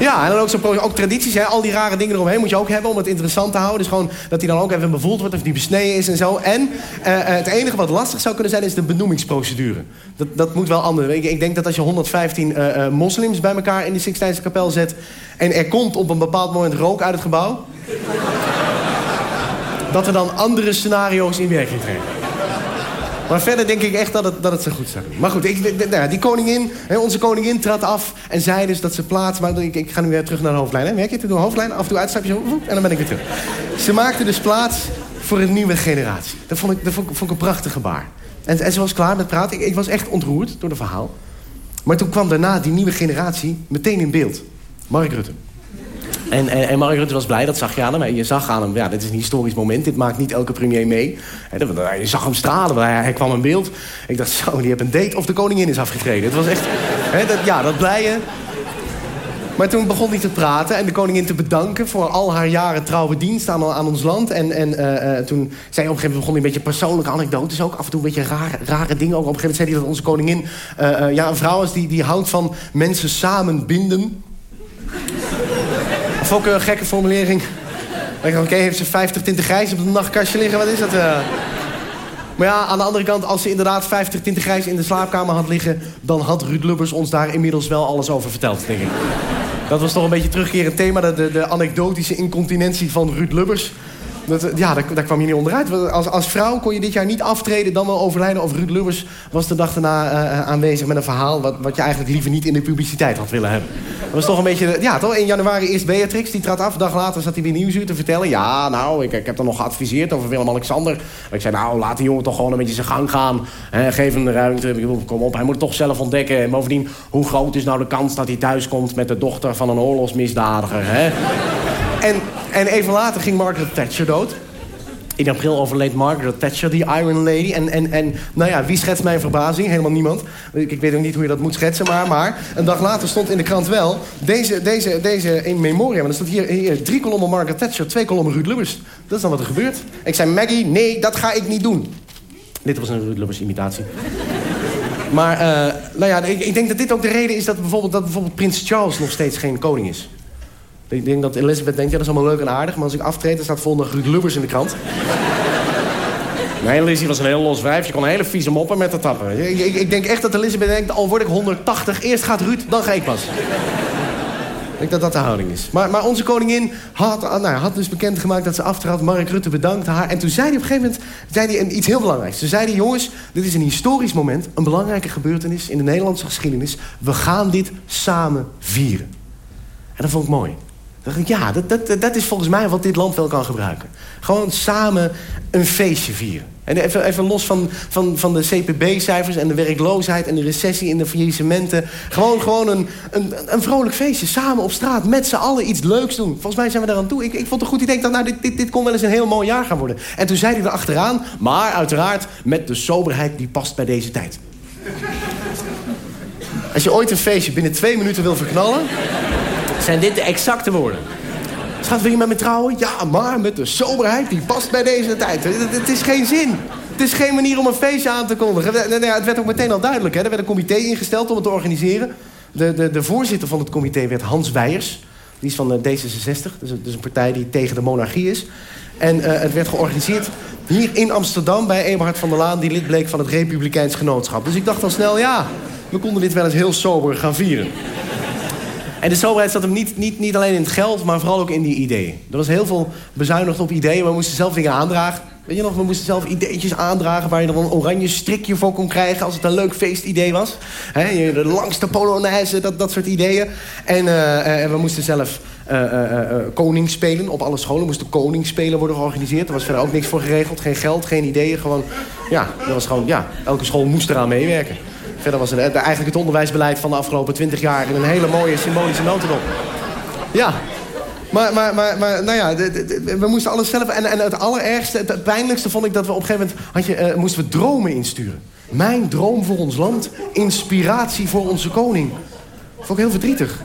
Ja, en dan ook, ook tradities, hè, al die rare dingen eromheen moet je ook hebben om het interessant te houden. Dus gewoon dat hij dan ook even bevoeld wordt of die besneden is en zo. En uh, het enige wat lastig zou kunnen zijn is de benoemingsprocedure. Dat, dat moet wel anders. Ik, ik denk dat als je 115 uh, uh, moslims bij elkaar in de Sixtijnse kapel zet... en er komt op een bepaald moment rook uit het gebouw... dat er dan andere scenario's in werking treden. Maar verder denk ik echt dat het, dat het zo goed zou doen. Maar goed, ik, nou, die koningin, onze koningin trad af en zei dus dat ze plaats... Maar ik, ik ga nu weer terug naar de hoofdlijn. Hè. Merk je het? De hoofdlijn, af en toe uitstapje en dan ben ik weer terug. Ze maakte dus plaats voor een nieuwe generatie. Dat vond ik, dat vond, vond ik een prachtig gebaar. En, en ze was klaar met praten. Ik, ik was echt ontroerd door het verhaal. Maar toen kwam daarna die nieuwe generatie meteen in beeld. Mark Rutte. En, en, was blij, dat zag je aan hem. Je zag aan hem, ja, dit is een historisch moment. Dit maakt niet elke premier mee. je zag hem stralen, hij, kwam in beeld. Ik dacht, zo, die heeft een date of de koningin is afgetreden. Het was echt, dat, ja, dat blije. Maar toen begon hij te praten en de koningin te bedanken... voor al haar jaren trouwe dienst aan, aan ons land. En, en uh, uh, toen zei hij op een gegeven moment begon hij een beetje persoonlijke anekdotes ook. Af en toe een beetje rare, rare dingen ook. Op een gegeven moment zei hij dat onze koningin uh, ja, een vrouw is... Die, die houdt van mensen samen binden. Ook een gekke formulering. Oké, heeft ze 50 tinten grijs op het nachtkastje liggen? Wat is dat? Uh? Maar ja, aan de andere kant, als ze inderdaad 50 tinten grijs in de slaapkamer had liggen... dan had Ruud Lubbers ons daar inmiddels wel alles over verteld, denk ik. Dat was toch een beetje terugkerend thema, de, de anekdotische incontinentie van Ruud Lubbers. Eh, ja, daar, daar kwam je niet onderuit. Als, als vrouw kon je dit jaar niet aftreden, dan wel overlijden. Of Ruud Lubbers was de dag daarna eh, aanwezig met een verhaal... Wat, wat je eigenlijk liever niet in de publiciteit had willen hebben. Dat was toch een beetje... Ja, toch? In januari eerst Beatrix, die trad af. Een dag later zat hij weer Nieuwsuur te vertellen. Ja, nou, ik, ik heb er nog geadviseerd over Willem-Alexander. Ik zei, nou, laat die jongen toch gewoon een beetje zijn gang gaan. Geef hem de ruimte. Kom op, hij moet het toch zelf ontdekken. En bovendien, hoe groot is nou de kans dat hij thuiskomt... met de dochter van een oorlogsmisdadiger, hè? En, en even later ging Margaret Thatcher dood. In april overleed Margaret Thatcher, die Iron Lady. En, en, en nou ja, wie schetst mijn verbazing? Helemaal niemand. Ik, ik weet ook niet hoe je dat moet schetsen, maar, een dag later stond in de krant wel... deze, deze, deze in memoriam. Er hier, hier drie kolommen Margaret Thatcher, twee kolommen Ruud Lubbers. Dat is dan wat er gebeurt. Ik zei, Maggie, nee, dat ga ik niet doen. Dit was een Ruud Lubbers imitatie. Maar eh, nou ja, ik, ik denk dat dit ook de reden is... dat bijvoorbeeld, dat bijvoorbeeld prins Charles nog steeds geen koning is. Ik denk dat Elizabeth denkt, ja, dat is allemaal leuk en aardig... maar als ik aftreed, dan staat volgende Ruud Lubbers in de krant. *laughs* Nee, Lizzie was een heel los wijf. Je kon een hele vieze moppen met haar tappen. Ik, ik, ik denk echt dat Elizabeth denkt, al word ik 180... eerst gaat Ruud, dan ga ik pas. Ik denk dat dat de houding is. Maar, maar onze koningin had, nou, had dus bekendgemaakt dat ze aftrad. Mark Rutte bedankte haar. En toen zei hij op een gegeven moment zei hij een, iets heel belangrijks. Ze zei hij, jongens, dit is een historisch moment. Een belangrijke gebeurtenis in de Nederlandse geschiedenis. We gaan dit samen vieren. En dat vond ik mooi. Dacht ik, ja, dat, dat, dat is volgens mij wat dit land wel kan gebruiken. Gewoon samen een feestje vieren. En even, even los van, van, van de CPB-cijfers en de werkloosheid... en de recessie en de faillissementen. Gewoon, gewoon een, een, een vrolijk feestje. Samen op straat, met z'n allen iets leuks doen. Volgens mij zijn we daar aan toe. Ik, ik vond het een goed idee. Ik dacht, nou, dit, dit, dit kon wel eens een heel mooi jaar gaan worden. En toen zei hij erachteraan... maar uiteraard met de soberheid die past bij deze tijd. Als je ooit een feestje binnen twee minuten wil verknallen... zijn dit de exacte woorden. Schat, wil je met me trouwen? Ja, maar met de soberheid die past bij deze tijd. Het, is geen zin. Het is geen manier om een feestje aan te kondigen. Nou ja, Het werd ook meteen al duidelijk. Hè? Er werd een comité ingesteld om het te organiseren. De, de, de voorzitter van het comité werd Hans Weijers. Die is van de D66. Dus, dus een partij die tegen de monarchie is. En eh, het werd georganiseerd hier in Amsterdam... bij Eberhard van der Laan, die lid bleek van het Republikeins Genootschap. Dus ik dacht al snel, ja, we konden dit wel eens heel sober gaan vieren. En de soberheid zat hem niet, niet, niet alleen in het geld, maar vooral ook in die ideeën. Er was heel veel bezuinigd op ideeën. We moesten zelf dingen aandragen. Weet je nog, we moesten zelf ideetjes aandragen... waar je dan een oranje strikje voor kon krijgen... als het een leuk feestidee was. De langste polonaise, dat, dat soort ideeën. En, uh, en we moesten zelf uh, koning spelen. Op alle scholen moesten koningsspelen worden georganiseerd. Er was verder ook niks voor geregeld. Geen geld, geen ideeën. Gewoon, ja, dat was gewoon, ja, elke school moest eraan meewerken. Verder was het eigenlijk het onderwijsbeleid van de afgelopen twintig jaar... in een hele mooie symbolische notendop. Ja, maar, maar, maar, maar nou ja, we moesten alles zelf... En, en het allerergste, het, pijnlijkste vond ik dat we op een gegeven moment... Had je, uh, moesten we dromen insturen. Mijn droom voor ons land, inspiratie voor onze koning. Vond ik heel verdrietig.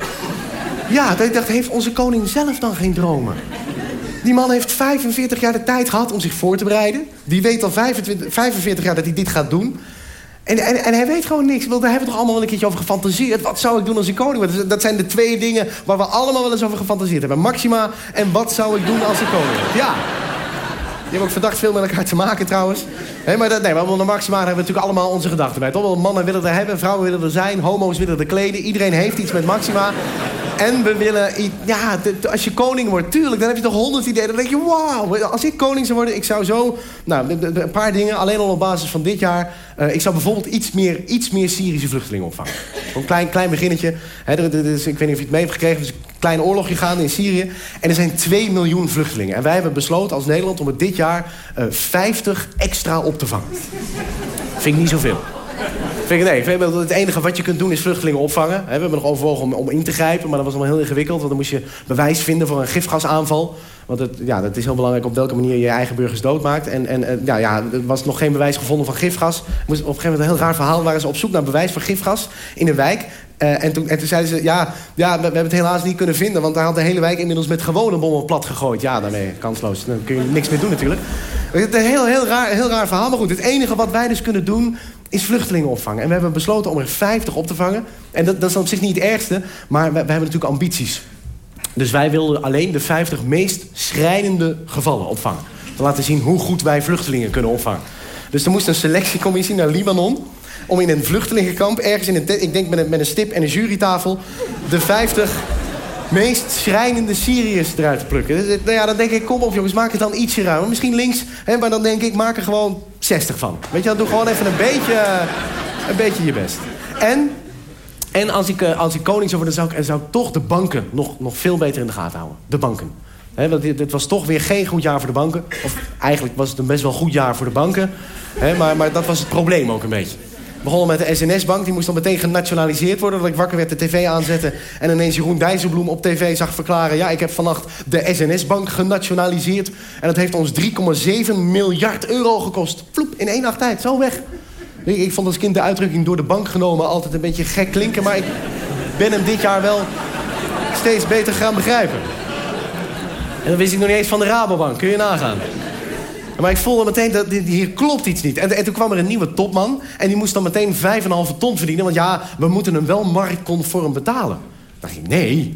Ja, ik dacht, heeft onze koning zelf dan geen dromen? Die man heeft 45 jaar de tijd gehad om zich voor te bereiden. Die weet al 25, 45 jaar dat hij dit gaat doen. En, en, en, hij weet gewoon niks. Want daar hebben we toch allemaal wel een keertje over gefantaseerd. Wat zou ik doen als ik koning word? Dat zijn de twee dingen waar we allemaal wel eens over gefantaseerd hebben. Maxima en wat zou ik doen als ik koning word? Ja. Die hebben ook verdacht veel met elkaar te maken trouwens. Nee, maar dat, nee, maar onder Maxima hebben we natuurlijk allemaal onze gedachten bij. Toch wel mannen willen er hebben, vrouwen willen er zijn, homo's willen er kleden. Iedereen heeft iets met Maxima. En we willen... Ja, als je koning wordt, tuurlijk, dan heb je toch honderd ideeën. Dan denk je, wauw, als ik koning zou worden, ik zou zo... Nou, een paar dingen, alleen al op basis van dit jaar. Uh, ik zou bijvoorbeeld iets meer, iets meer Syrische vluchtelingen opvangen. Een klein, klein beginnetje. Er, is, ik weet niet of je het mee hebt gekregen. Is een klein oorlogje gaande in Syrië. En er zijn 2 miljoen vluchtelingen. En wij hebben besloten als Nederland om het dit jaar uh, 50 extra op te vangen. Vind ik niet zoveel. Vind ik, nee, het enige wat je kunt doen is vluchtelingen opvangen. We hebben nog overwogen om, om in te grijpen, maar dat was allemaal heel ingewikkeld. Want dan moest je bewijs vinden voor een gifgasaanval. Want het, ja, dat is heel belangrijk op welke manier je je eigen burgers doodmaakt. En, en ja, ja, er was nog geen bewijs gevonden van gifgas. Moest, op een gegeven moment een heel raar verhaal. waren ze op zoek naar bewijs van gifgas in een wijk. Uh, en, toen, en toen zeiden ze, ja, ja we, hebben het helaas niet kunnen vinden... want daar had de hele wijk inmiddels met gewone bommen plat gegooid. Ja, daarmee kansloos. Dan kun je niks meer doen natuurlijk. Het is een heel, heel, raar, heel raar verhaal. Maar goed, het enige wat wij dus kunnen doen is vluchtelingen opvangen. En we hebben besloten om er 50 op te vangen. En dat, dat is op zich niet het ergste, maar we hebben natuurlijk ambities. Dus wij wilden alleen de 50 meest schrijnende gevallen opvangen. Te laten zien hoe goed wij vluchtelingen kunnen opvangen. Dus er moest een selectiecommissie naar Libanon... om in een vluchtelingenkamp, ergens in een... ik denk met een, met een stip en een jurytafel... de 50 meest schrijnende Syriërs eruit te plukken. Dus, Nou ja, dan denk ik, kom op jongens, maak het dan ietsje ruimer. Misschien links, hè, maar dan denk ik, maak er gewoon 60 van. Weet je, dan doe gewoon even een beetje, een beetje je best. En, en als, ik, eh, als ik koning zou worden, zou ik, zou ik toch de banken nog, nog veel beter in de gaten houden. De banken. Hè, want dit, was toch weer geen goed jaar voor de banken. Of eigenlijk was het een best wel goed jaar voor de banken. Maar, maar dat was het probleem ook een beetje. Begonnen met de SNS-bank, die moest dan meteen genationaliseerd worden. Dat ik wakker werd, de tv aanzetten... en ineens Jeroen Dijsselbloem op tv zag verklaren... ja, ik heb vannacht de SNS-bank genationaliseerd... en dat heeft ons 3,7 miljard euro gekost. Vloep, in één nacht tijd, zo weg. Ik, vond als kind de uitdrukking door de bank genomen... altijd een beetje gek klinken, maar ik ben hem dit jaar wel steeds beter gaan begrijpen. En dan wist ik nog niet eens van de Rabobank, kun je nagaan. Maar ik voelde meteen dat hier klopt iets niet. En, en toen kwam er een nieuwe topman. En die moest dan meteen 5,5 ton verdienen. Want ja, we moeten hem wel marktconform betalen. Dan dacht ik, nee,